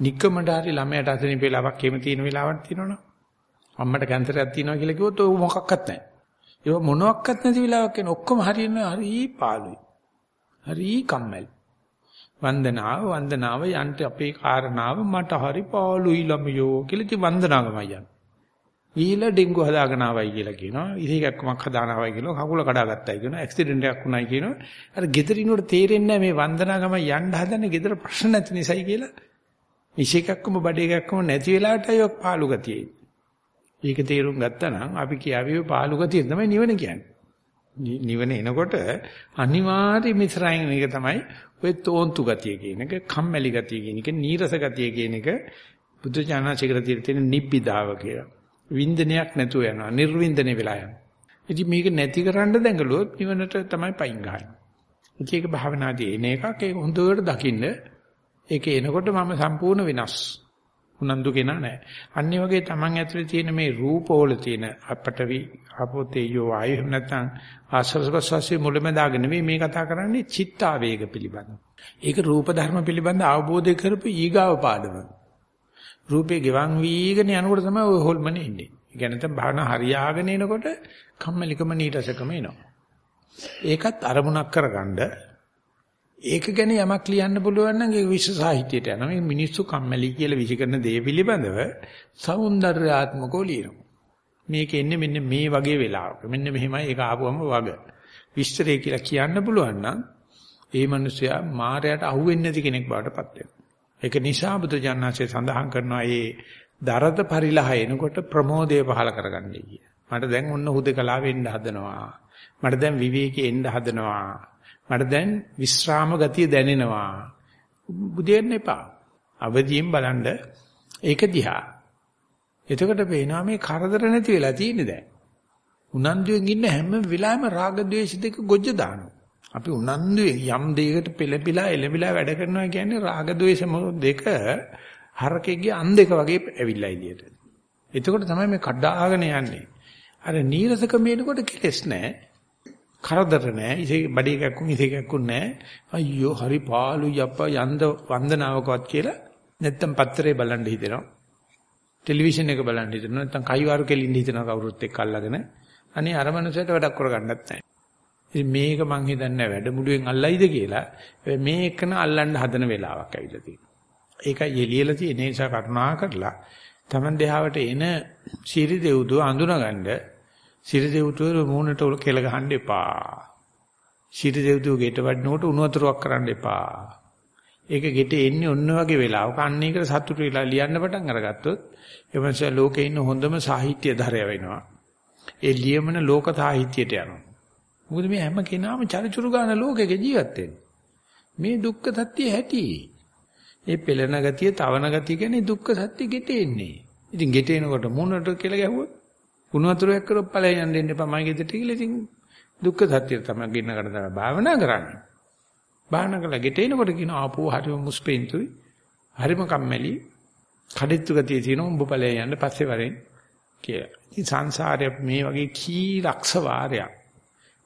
නික්කමඩ හරි ළමයට අසනීප වෙලාවක් එහෙම තියෙන වෙලාවක් තියෙනවනේ. අම්මට කැන්සරයක් තියෙනවා කියලා කිව්වොත් ඔය මොකක්වත් නැහැ. ඒක මොනවත් නැති වෙලාවක් එන ඔක්කොම හරියන හරි පාළුයි. හරි කම්මැලි. වන්දනාව වන්දනාව යන්ට අපේ කාරණාව මට හරි පාළුයි ළමයෝ කියලා ඉතින් වන්දනාවමයි යන්නේ. ඊළ ඩෙන්ගු හදාගෙන ආවයි කියලා කියනවා. ඉහිගක්කමක් හදාන ආවයි කියනවා. කකුල කඩාගත්තයි කියනවා. ඇක්සිඩන්ට් එකක් වුණයි කියනවා. අර ගෙදරිනුවට තේරෙන්නේ නැහැ මේ වන්දනාගම යන්න හදන්නේ ගෙදර ප්‍රශ්න නැති නිසායි කියලා. ඉෂේකක්කම බඩ එකක්කම නැති වෙලාවටයි ඔක් පාළු ගතියයි. ඒක තේරුම් ගත්තා නම් අපි කියාවේ පාළු ගතිය තමයි නිවන කියන්නේ. නිවන එනකොට අනිවාර්ය මිශ්‍රයෙන් මේක තමයි ඔය තෝන්තු ගතිය කියන එක, කම්මැලි ගතිය කියන එක, නීරස ගතිය කියන එක බුද්ධ ඥානසිකර තියෙන නිබ්බිදාව කියලා. වින්දනයක් නැතුව යනවා. නිර්වින්දනේ වෙලා යනවා. ඉතින් මේක නැති කරන්න දැඟලුවොත් නිවනට තමයි පයින් ගහන්නේ. ඒක භාවනාදී එන එකක් ඒක හොඳට දකින්න ඒක එනකොට මම සම්පූර්ණ වෙනස්. උනන්දු කෙනා නැහැ. අනිත් වගේ Taman ඇතුලේ තියෙන මේ රූපවල තියෙන අපටවි අපෝතේ යෝ ආයෙ නැත්නම් ආශ්‍රස්වස්වාසයේ මුලමදාගෙන නෙවෙයි මේ කතා කරන්නේ චිත්තාවේග පිළිබඳ. ඒක රූප ධර්ම පිළිබඳ අවබෝධය කරපු ඊගාව පාඩම. රූපේ ගෙවන් වීගෙන යනකොට තමයි ওই හොල්මන එන්නේ. ඒ කියන්නේ තම භාවනා හරියාගෙන එනකොට කම්මැලිකම නීරසකම එනවා. ඒකත් අරමුණක් කරගන්න ඒක ගැන යමක් ලියන්න පුළුවන් නම් ඒක විශ්ව සාහිත්‍යයට යනවා. මේ මිනිස්සු කම්මැලි කියලා විසිකරන දේ පිළිබඳව సౌందర్యාත්මකෝ ලියනවා. මේක එන්නේ මෙන්න මේ වගේ වෙලාවක. මෙන්න මෙහෙමයි ඒක ආපුවම වග. විස්තරය කියලා කියන්න පුළුවන් නම් ඒ මිනිසයා මායයට අහුවෙන්නේ නැති කෙනෙක් බවට පත් වෙනවා. ඒක නිසා බුදුජානනාංශය සඳහන් කරනවා මේ දරද පරිලහ එනකොට ප්‍රමෝදය පහල කරගන්නයි කිය. මට දැන් ඔන්න හුදකලා වෙන්න හදනවා. මට දැන් විවේකී එන්න හදනවා. මට දැන් විශ්‍රාම ගතිය දැනෙනවා. බුදෙන්න එපා. අවදියෙන් බලන්න ඒක දිහා. එතකොට පේනවා මේ කරදර නැති වෙලා තියෙන්නේ දැන්. උනන්දුවෙන් ඉන්න හැම වෙලාවෙම රාග ద్వේෂ දෙක ගොජ්ජ දානවා. අපි උනන්දුවෙන් යම් දෙයකට පෙළපිලා එළඹිලා වැඩ කරනවා කියන්නේ රාග ద్వේෂ දෙක හරකෙක්ගේ අන් දෙක වගේ ඇවිල්ලා එළියට. එතකොට තමයි මේ කඩාගෙන යන්නේ. අර නීරසක මේනකොට කෙලස් නැහැ. කරදර නැහැ. ඉසේ බඩේ එකක්කුන් ඉසේ එකක්කුන් නැහැ. අයියෝ හරි පාළු යප්පා යන්ද වන්දනාවකවත් කියලා නැත්තම් පත්තරේ බලන් හිතෙනවා. ටෙලිවිෂන් එක බලන් හිතෙනවා. නැත්තම් කයිවාරු කෙලින්න හිතනවා කවුරුත් එක්ක අල්ලගෙන. අනේ අර මනුස්සයට වැඩක් කරගන්නත් නැහැ. ඉතින් මේක මං හිතන්නේ වැඩමුළුවෙන් අල්ලයිද කියලා. මේ එකන අල්ලන්න හදන වෙලාවක් ඇවිල්ලා තියෙනවා. ඒකයි එළියලා තියෙන නිසා කරුණා කරලා Taman දෙහාවට එන සිරි දෙව්දුව අඳුනගන්න සිරි දෙව්දුව මූණට උල කෙල ගහන්න එපා. සිරි දෙව්දුව ගෙට වඩනකොට උණු වතුරක් කරන්න එපා. ඒක ගෙට එන්නේ ඔන්න වගේ වෙලාවක අන්න ඒකට සතුටු වෙලා ලියන්න පටන් අරගත්තොත් එවන්ස ලෝකේ ඉන්න හොඳම සාහිත්‍ය ධරය වෙනවා. ඒ ලියමන ලෝක සාහිත්‍යයට යනවා. මොකද මේ හැම කෙනාම චරිචුරු ගන්න ලෝකෙක ජීවත් මේ දුක්ඛ සත්‍ය ඇති. ඒ පෙළෙන ගතිය, තවන ගතිය කියන්නේ දුක්ඛ සත්‍ය ගෙටෙන්නේ. ඉතින් ගෙටෙනකොට මොනට කියලා ගැහුවොත් කුණු වතුරයක් කරොත් ඵලයන් යන්න දෙන්න එපා මයි ගෙදරට කියලා ඉතින් දුක්ඛ සත්‍ය තමයි ගින්න කරන දා භාවනා කරන්නේ. භාවනා කළා ගෙටෙනකොට කියන ආපෝ හරිම මුස්පෙන්තුයි. හරිම කම්මැලි. කඩਿੱතු ගතිය තියෙන උඹ ඵලයන් යන්න පස්සේ වරෙන් කියලා. ඉතින් සංසාරය මේ වගේ කී ලක්ෂ වාරයක්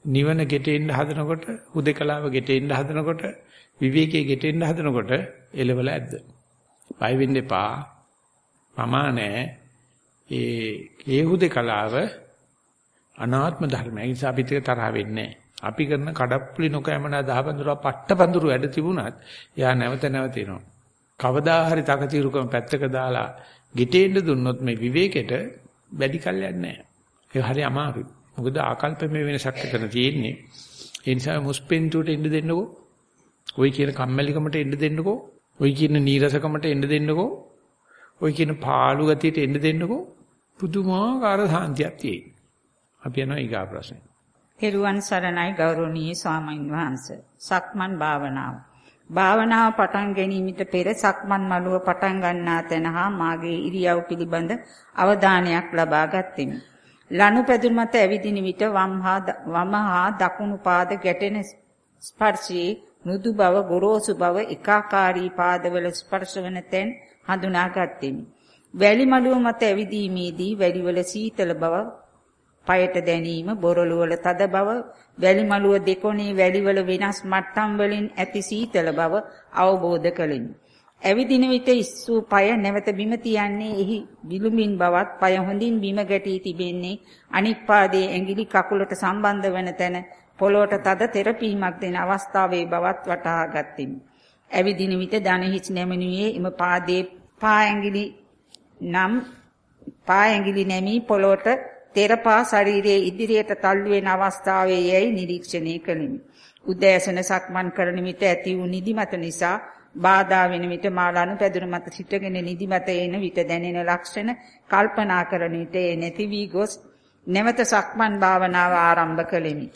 නිවන ගෙටෙන්න හදනකොට හුදකලාව ගෙටෙන්න හදනකොට විවේකයේ ගෙටෙන්න හදනකොට එලවල ඇද්ද. බය වෙන්න එපා. ප්‍රමාණෑ ඒ ඒ හුදකලාව අනාත්ම ධර්මයි. ඒ නිසා අපිට තරහ වෙන්නේ අපි කරන කඩප්පුලි නොකෑමනා දහබඳුරා පට්ටබඳුරු වැඩ තිබුණත් යා නැවත නැවත එනවා. කවදා හරි තකතිරුකම පැත්තක දාලා ගෙටෙන්න දුන්නොත් මේ විවේකෙට වැඩි කල්යක් නැහැ. ඒක හරි අමාරුයි. මොකද ආකල්පමය වෙනසක් එතන තියෙන්නේ. ඒ නිසා මුස්පෙන්තුට එන්න දෙන්නකෝ. ඔයි කියන කම්මැලිකමට එන්න දෙන්නකෝ. ඔයි කියන නීරසකමට එන්න දෙන්නකෝ. ඔයි කියන පාළු ගතියට එන්න දෙන්නකෝ. පුදුමාකාර සාන්තියක් තියෙයි. අපි යනවා ඊගා ප්‍රශ්නේ. පෙරුවන් සරණයි ගෞරවනීය ස්වාමීන් වහන්සේ. සක්මන් භාවනාව. භාවනාව පටන් ගැනීමට පෙර සක්මන් මළුව පටන් ගන්නා තැන හා මාගේ ඉරියව් පිළිබඳ අවධානයක් ලබා ගත්තෙමි. ලනුපැදුර මත ඇවිදින විට වම් හා වම හා දකුණු පාද ගැටෙන ස්පර්ශයේ මෘදු බව ගොරෝසු බව එකාකාරී පාදවල ස්පර්ශ වන තැන් හඳුනාගත්ෙමි. වැලි මළුව මත ඇවිදීමේදී වැලිවල සීතල බව පයට දැනීම බොරළු වල තද බව වැලි මළුව දෙකොණේ වැලිවල වෙනස් මට්ටම් වලින් ඇති සීතල බව අවබෝධ කළෙමි. ඇවිදින විට ඉස්සූ পায় නැවත බිම තියන්නේ එහි විලුඹින් බවත් পায় හොඳින් බිම ගැටී තිබෙන්නේ අනික් පාදයේ ඇඟිලි කකුලට සම්බන්ධ වන තැන පොළොවට තද තෙරපීමක් දෙන අවස්ථාවේ බවත් වටහා ගත්ෙමි. ඇවිදින විට දන හිස් නැමෙනුයේ එම පාදයේ පා ඇඟිලි නම් පා ඇඟිලි නැමී පොළොවට තෙරපා ශරීරයේ ඉදිරියට තල්ලු වෙන අවස්ථාවේ යයි නිරීක්ෂණය කළෙමි. උදෑසන සක්මන් කරන විට ඇති වූ නිදිමත නිසා බාධා වෙන විට මාළානු පැදුර මත සිටගෙන නිදිමත එන විට දැනෙන ලක්ෂණ කල්පනා කරන විට ඒ නැති වී ගොස් නැවත සක්මන් භාවනාව ආරම්භ කළෙමි.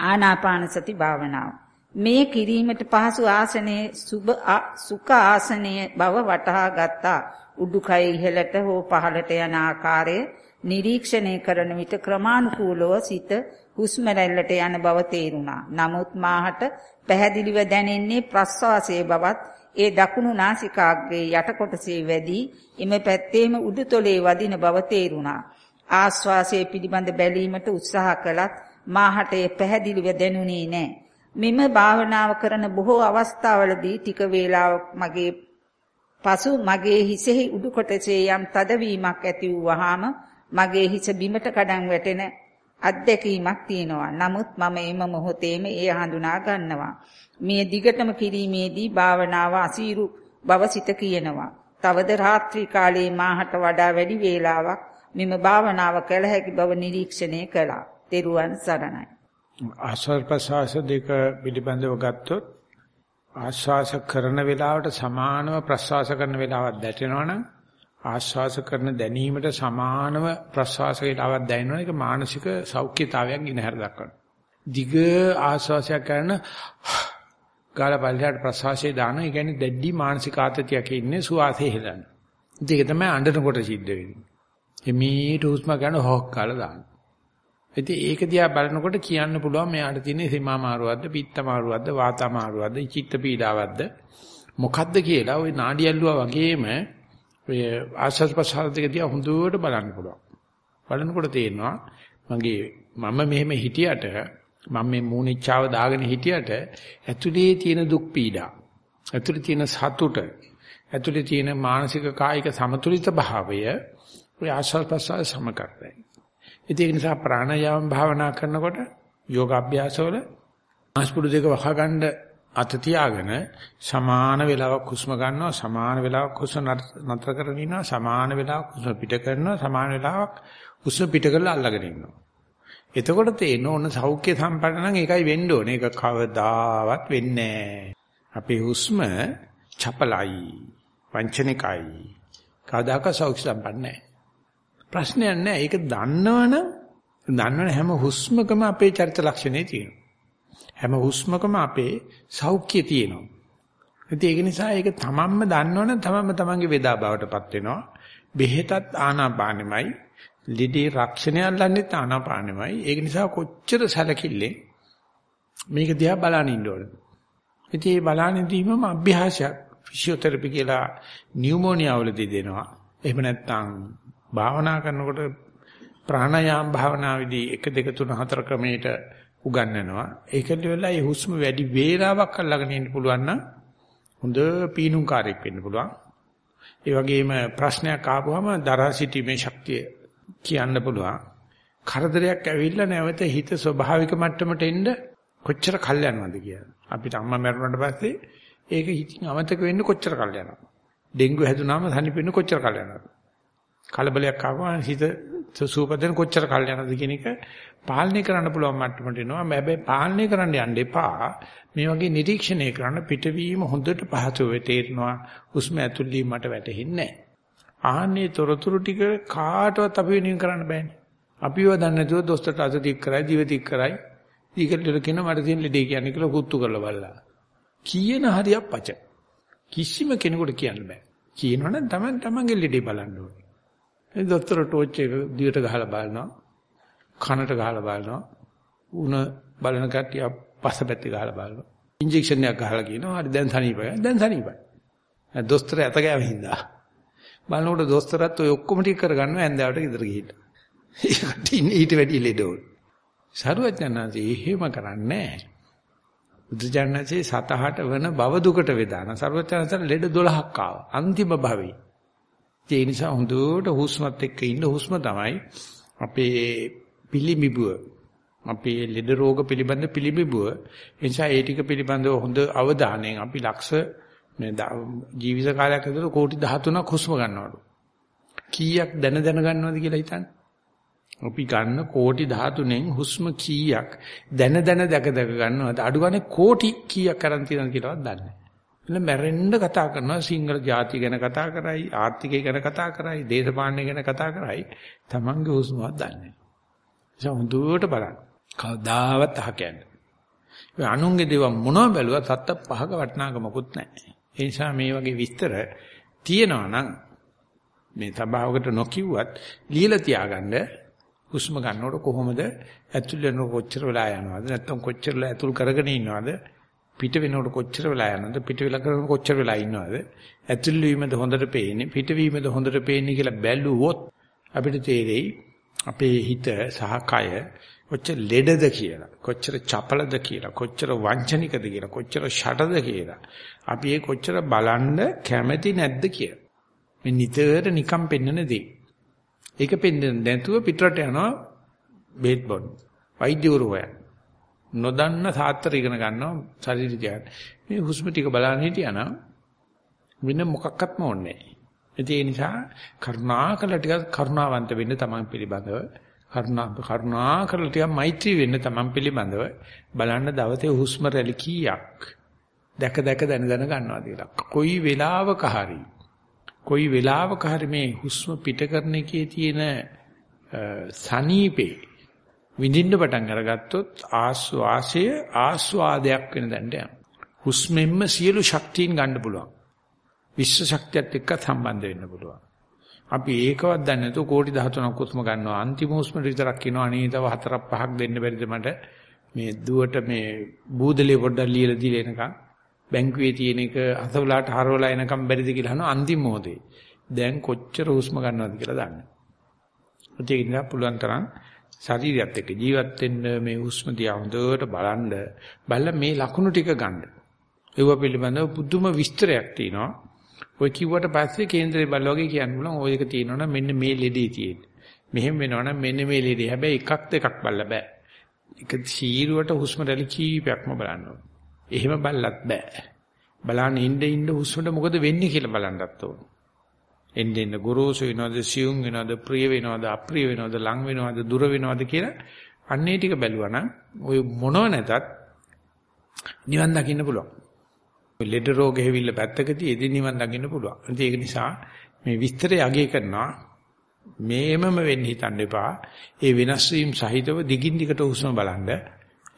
ආනාපාන සති භාවනාව. මේ කිරීමට පහසු ආසනයේ සුබ සුඛ ආසනයේ බව වටහා ගත්තා. උඩුකය ඉහළට හෝ පහළට යන ආකාරය නිරීක්ෂණය කරන විට ක්‍රමානුකූලව සිත හුස්ම රැල්ලට යන බව තේරුණා. නමුත් මාහට පැහැදිලිව දැනෙන්නේ ප්‍රස්වාසයේ බවත් ඒ දකුණු නාසිකාග්‍රේ යට කොටසේ වැඩි එම පැත්තේම උඩුතොලේ වදින බව තේරුණා. ආශ්වාසයේ පිළිබඳ බැලීමට උත්සාහ කළත් මාහට ඒ පැහැදිලිව දැනුනේ නැහැ. මෙම භාවනාව කරන බොහෝ අවස්ථාවලදී ටික වේලාවක් මගේ පසු මගේ හිසෙහි උඩු කොටසේ යම් තදවීමක් ඇති වූවාම මගේ හිස බිමට කඩන් වැටෙන අත්දැකීමක් තියෙනවා. නමුත් මම එම මොහොතේම එය හඳුනා ගන්නවා. මේ දිගටම කිරීමේදී භාවනාව අසීරු බව සිත කියනවා. තවද රාත්‍රී කාලයේ මාහට වඩා වැඩි වේලාවක් මෙම භාවනාව කළ හැකි බව නිරීක්ෂණය කළා. තෙරුවන් සරණයි. ආශ්වාස ප්‍රශ්වාස දෙක පිළිබඳව ගත්තොත් ආශ්වාස කරන වේලාවට සමානව ප්‍රශ්වාස කරන වේලාවක් දැටෙනවනම් ආශ්වාස කරන දැනීමට සමානව ප්‍රශ්වාස වේලාවක් දැනෙනවා ඒක මානසික සෞඛ්‍යතාවයක් ඉනහර දක්වනවා. දිග ආශ්වාසයක් කරන ගාල පල්ලයට ප්‍රසවාසයේ දාන ඒ කියන්නේ දැඩි මානසික ආතතියක ඉන්නේ සුවාසයේ හෙලන. ඒක තමයි අඬනකොට සිද්ධ වෙන්නේ. එමීට හුස්ම ගන්න හොක් කාලා දාන. ඉතින් ඒක දිහා බලනකොට කියන්න පුළුවන් මෙයාට තියෙන සීමා මාරුවක්ද, පිත්ත මාරුවක්ද, වාත මාරුවක්ද, චිත්ත පීඩාවක්ද මොකද්ද කියලා ওই නාඩි ඇල්ලුවා වගේම ඔය ආස්වාද ප්‍රසාර දෙක දිහා හොඳට බලන්න පුළුවන්. බලනකොට තේරෙනවා මගේ මම මෙහෙම හිටියට මම මේ මූණිච්චාව දාගෙන හිටියට ඇතුලේ තියෙන දුක් පීඩා ඇතුලේ තියෙන සතුට ඇතුලේ තියෙන මානසික කායික සමතුලිත භාවය ඔය ආස්වාද ප්‍රසාර සම කරතයි. ඒක නිසා ප්‍රාණයාම භාවනා කරනකොට යෝගාභ්‍යාසවල ආස්පුඩු දෙක වහගන්න අත තියාගෙන සමාන වේලාවක් හුස්ම ගන්නවා සමාන වේලාවක් හුස්ම නතර කරගෙන ඉන්නවා සමාන වේලාවක් හුස්ම පිට කරනවා සමාන වේලාවක් හුස්ම පිට කරලා අල්ලගෙන ඉන්නවා. එතකොට තේන්න ඕන සෞඛ්‍ය සම්පන්න නම් ඒකයි වෙන්න ඕනේ. ඒක කවදාවත් වෙන්නේ අපේ හුස්ම චපලයි වංචනිකයි. කවදාක සෞඛ්‍ය සම්පන්න නැහැ. ප්‍රශ්නයක් නැහැ. ඒක දන්නවනම් දන්නවනේ හැම හුස්මකම අපේ චරිත ලක්ෂණේ තියෙනවා. හැම හුස්මකම අපේ සෞඛ්‍ය තියෙනවා. ඉතින් ඒක නිසා ඒක තමන්ම දන්නවනම් තමන්ම තමන්ගේ වේදා බවටපත් වෙනවා. බෙහෙතත් ආනාපානෙමයි, ලිඩේ රක්ෂණය අල්ලන්නෙත් ආනාපානෙමයි. ඒක නිසා කොච්චර සැලකිල්ලෙන් මේක දිහා බලන ඉන්න ඕන. ඉතින් මේ බලන්නදීමම අභ්‍යාසයක් ෆිසියෝതെරපි කියලා නියුමෝනියා වලදී දෙනවා. එහෙම නැත්නම් භාවනා කරනකොට ප්‍රාණායාම භාවනාවේදී 1 2 3 4 ක්‍රමයට උගන්වනවා. ඒකල වෙලා ඒ හුස්ම වැඩි වේලාවක් අල්ලගෙන ඉන්න පුළුවන් නම් හොඳ පීනුම්කාරයෙක් වෙන්න පුළුවන්. ඒ වගේම ප්‍රශ්නයක් ආවම දරා සිටීමේ ශක්තිය කියන්න පුළුවන්. කරදරයක් ඇවිල්ලා නැවත හිත ස්වභාවික මට්ටමට එන්න කොච්චර කල් යනවද කියලා. අපිට අම්මා මැරුණාට පස්සේ ඒක හිතින් අමතක වෙන්න කොච්චර කල් යනවද? ඩෙන්ගු හැදුනාම තනිපෙන්න කොච්චර කල් යනවද? කලබලයක් ආවම හිත සූපදෙන කොච්චර කල් යනවද කියන එක පාලනය කරන්න පුළුවන් මට්ටමට එනවා. හැබැයි පාලනය කරන්න යන්න එපා. මේ වගේ නිරීක්ෂණය කරන පිටවීම හොඳට පහසුව තේරෙනවා. හුස්ම ඇතුල් වීම මට වැටහෙන්නේ නැහැ. ආහනේ තොරතුරු ටික කාටවත් අපි වෙනින් කරන්න බෑනේ. අපිව දන්නේ නැතුව දොස්තරට අත දික් කරයි, දිව දික් කරයි. ඊකට කියන මට තියෙන ලෙඩේ කියන්නේ කියලා කුත්තු කරලා බලලා. කියන හරියක් පච. කිසිම කෙනෙකුට කියන්න බෑ. කියනවනම් Taman tamanගේ ලෙඩේ බලන්න ඕනේ. ඒ දොස්තර ටෝච් එක දිවට ගහලා බලනවා. කනට ගහලා බලනවා. උණ බලන කට්ටිය පස්සපැත්තේ ගහලා බලනවා. ඉන්ජෙක්ෂන් එකක් ගහලා කියනවා හරි දැන් සනීපයි. දැන් සනීපයි. දොස්තර ඇත ගෑව හින්දා. බලනකොට දොස්තරත් ඔය ඔක්කොම ටික කරගන්නවා ඇන්දාවට ගෙදර ගිහිල්ලා. ඒකට ඉන්නේ ඊට වැඩි ලෙඩෝල්. සරුවඥාන්සේ එහෙම කරන්නේ නැහැ. බුදුජානනාංශේ සතහට වෙන බව දුකට වේදාන. සරුවඥාන්සට ලෙඩ 12ක් ආවා. අන්තිම භවෙයි. ඒ නිසා හොඳට හුස්මත් එක්ක ඉන්න හුස්ම තමයි අපේ පිළිඹුව අපේ ලෙඩ රෝග පිළිබඳ පිළිඹුව ඒ නිසා ඒ ටික පිළිබඳව හොඳ අවධානයෙන් අපි ලක්ෂ මේ ජීවිත කාලයක් ඇතුළත කෝටි 13ක් හුස්ම ගන්නවලු. කීයක් දැන දැන ගන්නවද කියලා හිතන්න. අපි ගන්න කෝටි 13න් හුස්ම කීයක් දැන දැන දැක දැක ගන්නවද? අඩුවනේ කෝටි කීයක් කරන් තියෙනවද කියලාවත් දන්නේ නැහැ. එන්න මැරෙන්න කතා කරනවා සිංහල ජාතිය ගැන කතා කරයි ආර්ථිකය ගැන කතා කරයි දේශපාලනය ගැන කතා කරයි තමන්ගේ හුස්මවත් දන්නේ නැහැ නිසා හොඳට බලන්න. කවදාවත් අහ කියන්නේ. ඒ අනුන්ගේ දේවල් මොනව බැලුවත් සත්ත පහක වටිනාකමකුත් නැහැ. ඒ නිසා මේ වගේ විස්තර තියෙනවා නම් මේ සභාවකට නොකියුවත් ලියලා තියාගන්න හුස්ම ගන්නකොට කොහොමද ඇතුල් වෙනකොට කොච්චර වෙලා යනවද නැත්නම් කොච්චර වෙලා ඇතුල් කරගෙන ඉන්නවද පිට වෙනකොට කොච්චර වෙලා යනවද? පිට වෙලා කරගෙන කොච්චර වෙලා ඉන්නවද? ඇතුල් වීමද හොඳට පේන්නේ පිට වීමද හොඳට පේන්නේ කියලා බැලුවොත් අපිට තේරෙයි අපේ හිත සහ කය කොච්චර ලෙඩද කියලා කොච්චර චපලද කියලා කොච්චර වංචනිකද කියලා කොච්චර ෂටද කියලා. අපි ඒ කොච්චර බලන්න කැමැති නැද්ද කියලා. මේ නිතර නිකම් පෙන්නන දේ. ඒක පෙන්නන නැතුව පිටරට යනවා බේත් බොන් වෛද්‍යවරු හොයන නොදන්න සාත්‍තර ඉගෙන ගන්නවා ශරීර දිහා මේ හුස්ම ටික බලන්න හිටියානම් වෙන මොකක්වත්ම ඕනේ නැහැ ඒ නිසා කරුණාකර ටිකක් කරුණාවන්ත වෙන්න තමන් පිළිබඳව කරුණා කරුණාකර ටිකක් මෛත්‍රී වෙන්න තමන් පිළිබඳව බලන්න දවසේ හුස්ම රැලි කීයක් දැක දැක දැන දැන ගන්නවාද කියලා. කොයි වෙලාවක හරි කොයි වෙලාවක හරි මේ හුස්ම පිට කරන එකේ තියෙන සනීපේ විඳින්න පටන් අරගත්තොත් ආස්වාසය ආස්වාදයක් වෙන දැනට යනවා. හුස්මෙන්ම සියලු ශක්තියින් ගන්න පුළුවන්. විශ්ව ශක්තියත් එක්ක සම්බන්ධ වෙන්න පුළුවන්. අපි ඒකවත් දන්නේ නැතුව කෝටි 13ක් හුස්ම ගන්නවා. අන්තිම හුස්ම විතරක් කියනවා අනේ තව හතරක් පහක් දෙන්න බැරිද මට මේ දුවට මේ බූදලේ පොඩ්ඩක් ලියලා දීලා එනකම් බැංකුවේ තියෙන එක අසවලාට හරවලා එනකම් බැරිද කියලා අහනවා අන්තිම මොහොතේ. දැන් කොච්චර හුස්ම ගන්නවද කියලා දන්නේ. ඒක නිසා පුළුවන් තරම් ශරීරයත් එක්ක ජීවත් වෙන්න මේ හුස්ම දිහා හොඳට බලන්න බලලා මේ ලකුණු ටික ගන්න. ඒව පිළිබඳව පුදුම විස්තරයක් තියෙනවා. ඔය කිව්වට පස්සේ කේන්දරේ බලවගේ කියන්න බුණා ඔය එක තියෙනවනම් මෙන්න මේ ලෙඩේ තියෙන්නේ. මෙහෙම වෙනවනම් මෙන්න මේ ලෙඩේ. හැබැයි එකක් දෙකක් බලලා බෑ. එක සීරුවට හුස්ම රැලි කීපයක්ම බලන්න ඕනේ. එහෙම බල්ලත් බෑ. බලන්න ඉන්න ඉන්න හුස්මට මොකද වෙන්නේ කියලා බලන්නත් ඕනේ. එන්න එන්න ගොරෝසු වෙනවද සියුම් වෙනවද ප්‍රිය වෙනවද අප්‍රිය වෙනවද ලං වෙනවද දුර වෙනවද කියලා අන්නේ ටික බැලුවා නම් ඔය මොනව නැතත් නිවන් දකින්න පුළුවන්. ලෙඩ රෝග හැවිල්ල පැත්තකදී එදි නිවන් දකින්න පුළුවන්. ඒක නිසා මේ විස්තරය අගය කරනවා මේමම වෙන්න හිතන්න එපා. ඒ වෙනස් වීම සහිතව දිගින් දිගට හුස්ම බලන්න.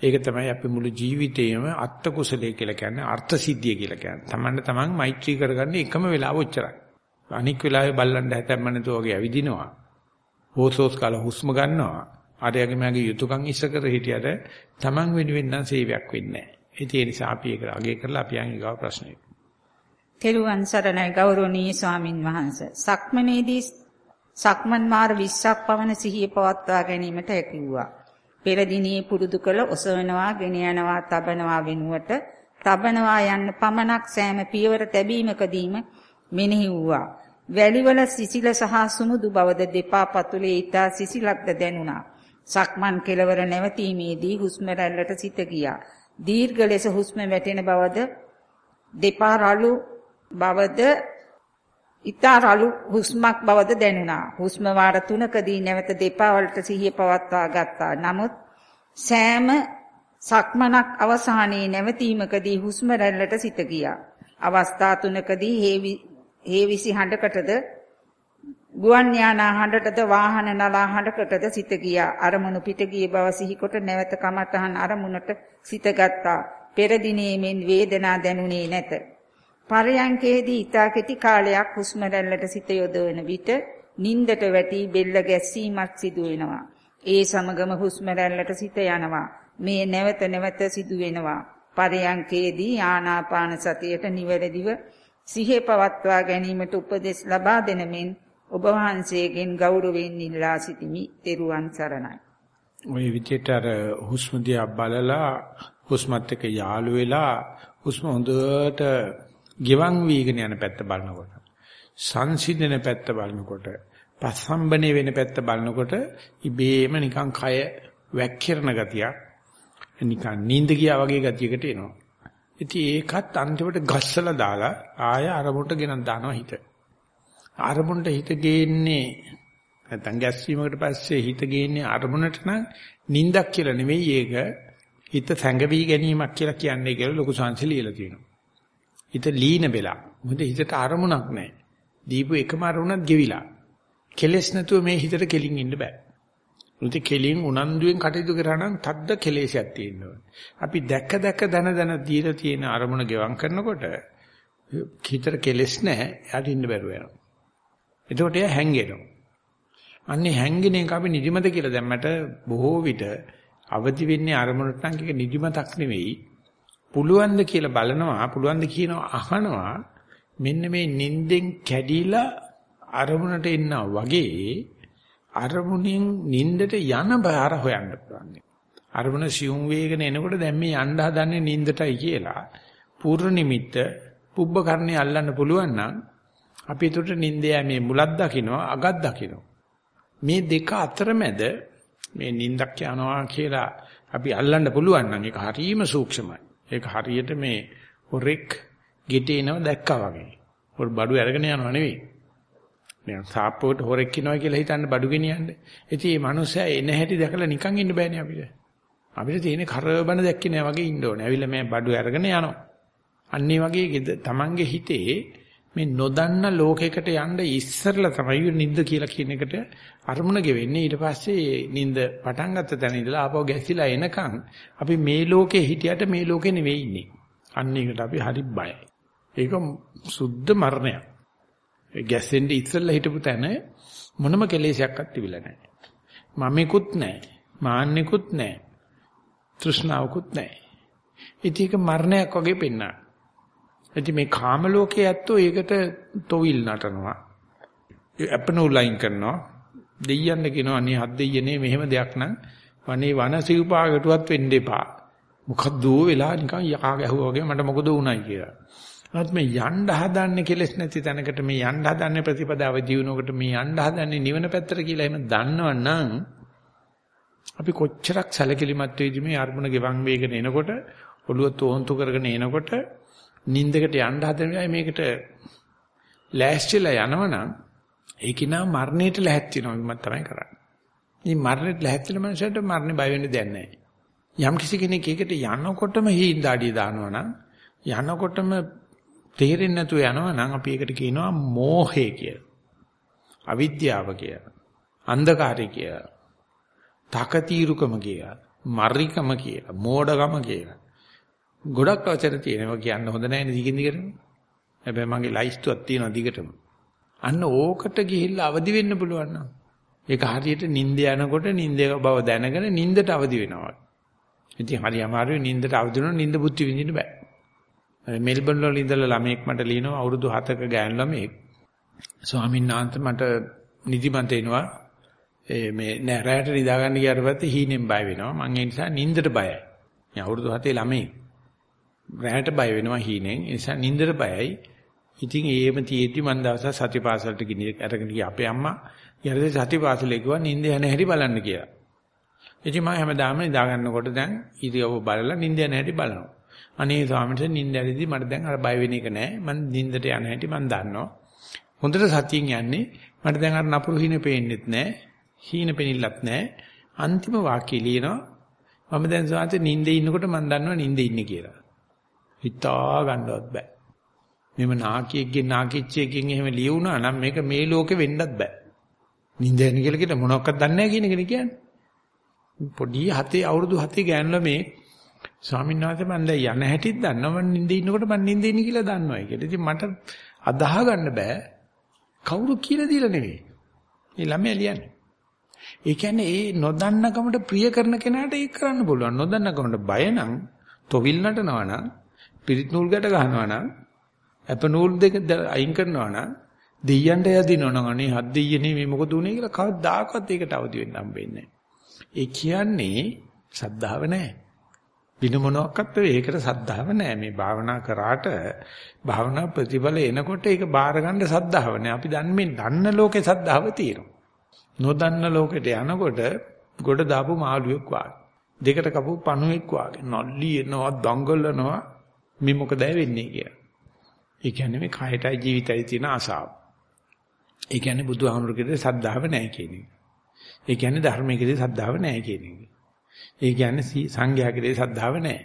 ඒක තමයි අපි මුළු ජීවිතේම අත්ත කුසලයේ කියලා කියන්නේ අර්ථ සිද්ධිය කියලා කියන්නේ. තමන්ට තමන් මෛත්‍රී කරගන්න එකම වෙලාව ඔච්චරයි. අනික් වෙලාවේ බල්ලන්ට හැතැම්ම නැතුව වගේ ඇවිදිනවා. හොසෝස් කාලා හුස්ම ගන්නවා. ආරයගේ මගේ යුතුයකම් ඉස්ස කර හිටියට තමන් වෙනුවෙන් නම් සේවයක් වෙන්නේ නැහැ. ඒ නිසා අපි ඒක අගය කරලා අපි යන් ඊගාව ප්‍රශ්නෙට. තෙරුවන් සරණයි ගෞරවනීය ස්වාමින් වහන්සේ. සක්මනේදී සක්මන් මාර 20ක් පමණ සිහිය පවත්වා ගැනීමට හැකියුවා. පෙර දිනේ පුරුදු කළ ඔසවනවා, ගෙන යනවා, තබනවා වෙනුවට තබනවා යන්න පමණක් සෑම පියවර තැබීමකදීම මෙනෙහි වූවා. වැලිවල සිසිල සහ සුමුදු බවද දෙපා පතුලේ ඊතා සිසිලක්ද දැනුණා. සක්මන් කෙලවර නැවතීමේදී හුස්ම රැල්ලට සිත ගියා. දීර්ඝ ලෙස හුස්ම වැටෙන බවද දෙපා රළු බවද ඊතා රළු හුස්මක් බවද දැනුණා. හුස්ම වාර තුනකදී නැවත දෙපා වලට සිහිය පවත්වා ගත්තා. නමුත් සෑම සක්මනක් අවසානයේ නැවතීමකදී හුස්ම රැල්ලට සිත ගියා. අවස්ථා තුනකදී හේවිසි හඬකටද? ගුවන් යානා හඬටද? වාහන නලා හඬකටද සිත ගියා. අරමුණු පිට ගිය බව සිහිකොට නැවත කමතහන් අරමුණට සිත ගත්තා. පෙර දිනේ මෙන් වේදනා දැනුනේ නැත. පරයන්කේදී ඊතා කෙටි කාලයක් හුස්ම රැල්ලට සිත යොදවන විට නින්දට වැටි බෙල්ල ගැස්සීමක් සිදු වෙනවා. ඒ සමගම හුස්ම රැල්ලට සිත යනවා. මේ නැවත නැවත සිදු වෙනවා. පරයන්කේදී ආනාපාන සතියට නිවැරදිව සිහිය පවත්වා ගැනීමට උපදෙස් ලබා දෙන මෙන් ඔබ වහන්සේගෙන් ගෞරවයෙන් ඉල්ලා සිටිමි. ත්වන් සරණයි. ওই විදිහට අර හුස්ම දිහා බලලා හුස්මත් එක්ක යාළු වෙලා හුස්ම හොඳට ගිවන් වීගෙන යන පැත්ත බලනකොට සංසිඳන පැත්ත බලනකොට පස්සම්බනේ වෙන පැත්ත බලනකොට ඉබේම නිකන් කය වැක්කිරන ගතියක් නිකන් නිින්ද ගියා වගේ ගතියකට එනවා. ඉතින් ඒකත් අන්තිමට ගස්සලා දාලා ආය අරමුණට ගෙනත් දානවා හිත. අරමුණට හිත ගේන්නේ නැත්නම් ගැස්සීමකට පස්සේ හිත ගේන්නේ අරමුණට නම් නිින්දක් කියලා නෙවෙයි ඒක හිත සැඟවි ගැනීමක් කියලා කියන්නේ කියලා ලොකු සංසි ලියලා තියෙනවා. හිත ලීන වෙලා. මොකද හිතට අරමුණක් නැහැ. දීපු එකම අරමුණක් ගෙවිලා. කෙලස් නැතුව මේ හිතට කෙලින් ඉන්න බෑ. මුති කෙලින් උනන්දුවෙන් කටයුතු කරා නම් තද්ද කෙලෙසයක් තියෙනවා. අපි දැක දැක දන දන දීලා තියෙන අරමුණ ගෙවම් කරනකොට හිතට කෙලස් නැහැ. එයාට ඉන්න බැරුව යනවා. එතකොට එයා හැංගෙනවා. අන්නේ හැංගෙන එක අපි නිදිමත කියලා දැම්මට බොහෝ විට අවදි වෙන්නේ අරමුණට නම් ඒක නිදිමතක් නෙවෙයි. පුළුවන් ද කියලා බලනවා, පුළුවන් ද කියනවා අහනවා. මෙන්න මේ නිින්දෙන් කැඩිලා අරමුණට එන්නා වගේ අරමුණෙන් නින්දට යන බාර හොයන්න පුළුවන්. අරමුණ සියුම් වේගන එනකොට දැන් මේ යන්න හදන්නේ නින්දටයි කියලා. පූර්ව නිමිත්ත පුබ්බ කර්ණේ අල්ලන්න පුළුවන් නම් අපි ඒකට නින්දය මේ මුලක් දකින්නවා අගක් දකින්නවා. මේ දෙක අතරමැද මේ නින්දක් යනවා කියලා අපි අල්ලන්න පුළුවන් නම් ඒක හරිම සූක්ෂමයි. ඒක හරියට මේ හොරෙක් ගෙටේනව දැක්කා වගේ. හොර බඩු අරගෙන යනවා නෙවෙයි. නිකන් සාප්පුවට හොරෙක් ඉනවා කියලා හිතන්න බඩු ගෙනියන්නේ. ඉතින් මේ මනුස්සයා එන හැටි දැකලා නිකන් ඉන්න බෑනේ අපිට. අපිට තියෙන කරබන දැක්කේ නෑ වගේ ඉන්න ඕනේ. ඇවිල්ලා මේ බඩු අරගෙන යනවා. අන්නේ වගේ තමන්ගේ හිතේ මේ නොදන්න ලෝකයකට යන්න ඉස්සරලා තමයි නිින්ද කියලා කියන එකට අරමුණ ගෙවෙන්නේ. ඊට පස්සේ නිින්ද පටන් ගත්ත තැන ඉඳලා ආපහු ගැසිලා එනකන් අපි මේ ලෝකේ හිටියට මේ ලෝකේ නෙවෙයි ඉන්නේ. අන්න ඒකට අපි හරි බයයි. ඒක සුද්ධ මරණයක්. ගැස්සෙන්න ඉස්සෙල්ලා හිටපු තැන මොනම කෙලෙසයක්වත් තිබිලා නැහැ. මමෙකුත් නැහැ. මාන්නෙකුත් නැහැ. තෘෂ්ණාවකුත් නැහැ. ඉතින් ඒක මරණයක් වගේ පෙන්නා. ඉතින් මේ කාම ලෝකයේ ඇත්තෝ ඒකට තොවිල් නටනවා. අපනෝලයින් කරනවා. දෙයියන්න කියනවා අනේ හත් දෙයියනේ මෙහෙම දෙයක් නම් වනේ වන සිව්පාකටවත් වෙන්න එපා. මොකද්ද වෙලා නිකන් යකා ගැහුවා වගේ මට මොකද වුණයි කියලා. නමුත් මේ යන්න හදන්නේ කෙලස් නැති තැනකට මේ යන්න හදන්නේ ප්‍රතිපදාව ජීවනකට මේ යන්න හදන්නේ නිවන පැත්තට කියලා එහෙම දන්නවනම් අපි කොච්චරක් සැලකිලිමත් වෙයිද මේ අර්මුණ ගෙවන් වේගන එනකොට ඔළුව තෝන්තු කරගෙන එනකොට නිින්දකට යන්න හදන වෙලාවේ මේකට ලෑස්තිලා යනවනම් ඒකිනා මරණයට ලැහැත් වෙනවා මම තමයි කරන්නේ. මේ මරණයට ලැහැත්තිල මනුස්සයට මරණය බය වෙන්න දෙයක් නැහැ. යම් කිසි කෙනෙක් ඒකට යනකොටම හිඳාඩිය දානවා නම් යනකොටම තේරෙන්නේ නැතුව යනවා නම් අපි ඒකට කියනවා මෝහය කියලා. අවිද්‍යාව කියලා. අන්ධකාරය කියලා. තකතිරුකම කියලා. මරිකම කියලා. මෝඩකම කියලා. ගොඩක් වචන තියෙනවා කියන්න හොඳ නැහැ නේ දිගින් දිගටම. හැබැයි මගේ ලයිස්තුවක් තියෙනවා දිගටම. අන්න ඕකට ගිහිල්ලා අවදි වෙන්න පුළුවන් නම් ඒක හරියට නිින්ද යනකොට නිින්දේ බව දැනගෙන නිින්දට අවදි වෙනවා. ඉතින් හරි අමාරුයි නිින්දට අවදි වෙනවා නිින්ද බුද්ධි විඳින්න බෑ. මෙල්බන් වල ඉඳලා ළමෙක් මට ලියනවා අවුරුදු 7ක ගෑනු ළමෙක්. ස්වාමීන් වහන්සේ මට නිදිමත එනවා. ඒ මේ නෑ රැයට නිදා ගන්න ගියාට පස්සේ හීනෙන් බය වෙනවා. මං ඒ නිසා නිින්දට බයයි. මේ අවුරුදු 7 ළමෙක්. රැයට බය වෙනවා හීනෙන්. ඒ නිසා නිින්දට බයයි. ඉතින් ඒම තියෙද්දි මම දවසක් සතිපාසලට ගිහින් අරගෙන ගියා අපේ අම්මා. ඊට සතිපාසලේ කිව්වා නිින්ද යන හැටි බලන්න කියලා. ඉතින් මම හැමදාම නිදා ගන්නකොට දැන් ඉරියව්ව බලලා නිින්ද යන හැටි බලනවා. අනේ ස්වාමීන් වහන්සේ නිින්ද ඇවිදී මට දැන් අර බය වෙන එක නෑ. මම නිින්දට යන හැටි මම දන්නවා. හොඳට සතියෙන් යන්නේ. මට දැන් අර නපුරු හිණ පේන්නෙත් නෑ. හීන පෙනිල්ලත් නෑ. අන්තිම වාක්‍යය ලියනවා. මම දැන් ස්වාමීන් නිින්දේ ඉන්නකොට මම දන්නවා නිින්දේ ඉන්නේ කියලා. හිතා ගන්නවත් බෑ. මෙම නාකියෙක්ගෙන් නාකිච්චයෙක්ගෙන් එහෙම ලියුණා නම් මේක මේ ලෝකෙ වෙන්නත් බෑ. නිින්ද යන කියලා කිව්ල මොනවක්වත් දන්නේ නැහැ කියන එකනේ කියන්නේ. පොඩි හතේ අවුරුදු හතේ ගෑනුලා මේ ස්වාමීන් වහන්සේ මම දැන් යන හැටිත් දන්නවා මම නිින්දේ ඉන්නකොට මම නිින්දේ ඉන්නේ කියලා දන්නවා කියලා. ඉතින් මට අදාහ ගන්න බෑ. කවුරු කියලා දීලා නෙවෙයි. මේ ළමයා ලියන්නේ. ඒ කියන්නේ ඒ නොදන්නකමට ප්‍රිය කරන කෙනාට ඒක කරන්න පුළුවන්. නොදන්නකමට බය නම්, තොවිල් නටනවා නම්, පිරිත් නූල් ගැට ගන්නවා නම්, අප නූල් දෙක අයින් කරනවා නම්, දෙයයන්ට යදිනවනම් අනේ හත් දෙයියනේ මේ මොකද උනේ කියලා කවදාකවත් ඒකට අවදි වෙන්න හම්බෙන්නේ නැහැ. ඒ කියන්නේ සද්ධාව නැහැ. වින මොනක්වත් වෙයි ඒකට සද්ධාව නැහැ. මේ භාවනා කරාට භාවනා ප්‍රතිඵල එනකොට ඒක බාර ගන්න සද්ධාව නැහැ. අපි දන්නේ දන්න ලෝකේ සද්ධාව තියෙනවා. නොදන්න ලෝකෙට යනකොට ගොඩ දාපු මාළුවෙක් වාගේ. දෙකට කපු පණුවෙක් වාගේ. නල්ලි එනවා දඟලනවා මේ මොකද වෙන්නේ කියලා. ඒ කියන්නේ මේ කයටයි ජීවිතයි තියෙන ආසාව. ඒ කියන්නේ බුදුහාමුදුරගේ සද්ධාව නැහැ කියන එක. ඒ කියන්නේ ධර්මයේ සද්ධාව නැහැ කියන එක. ඒ කියන්නේ සංඝයාගේ සද්ධාව නැහැ.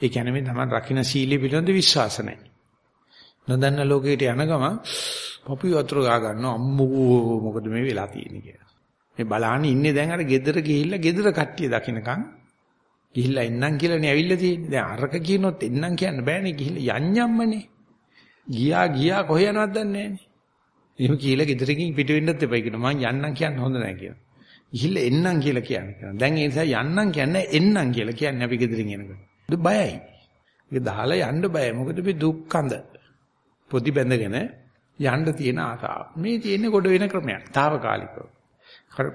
ඒ කියන්නේ මේ තමන් රකින්න සීලය පිළිබඳ විශ්වාස නැහැ. නොදන්න ලෝකයට යන ගම පපු වතුර ගා ගන්නවා අම්මෝ මොකද මේ වෙලා තියෙන්නේ කියලා. මේ බලාන ඉන්නේ දැන් අර ගෙදර ගිහිල්ලා ගෙදර කට්ටිය දකින්නකම් ගිහිල්ලා එන්නම් කියලානේ ඇවිල්ලා තියෙන්නේ. දැන් අරක කියනොත් එන්නම් කියන්න බෑනේ ගිහිල්ලා යන්යම්මනේ. ගියා ගියා කොහෙ යනවද දන්නේ නැහනේ. එහෙම කියලා ගෙදරකින් පිට වෙන්නත් එපා කියනවා. මං යන්නම් කියන්න හොඳ නැහැ කියනවා. ගිහිල්ලා එන්නම් කියලා කියන්නේ. දැන් ඒ නිසා යන්නම් කියන්නේ එන්නම් කියලා කියන්නේ අපි ගෙදරින් එනකොට. ඒක බයයි. ඒක දහලා යන්න බයයි. මොකද මේ දුක්ඛඳ. පොඩි බැඳගෙන යන්න තියෙන ආසාව. මේ තියෙන්නේ කොට වෙන ක්‍රමයක්. తాවකාලිකව.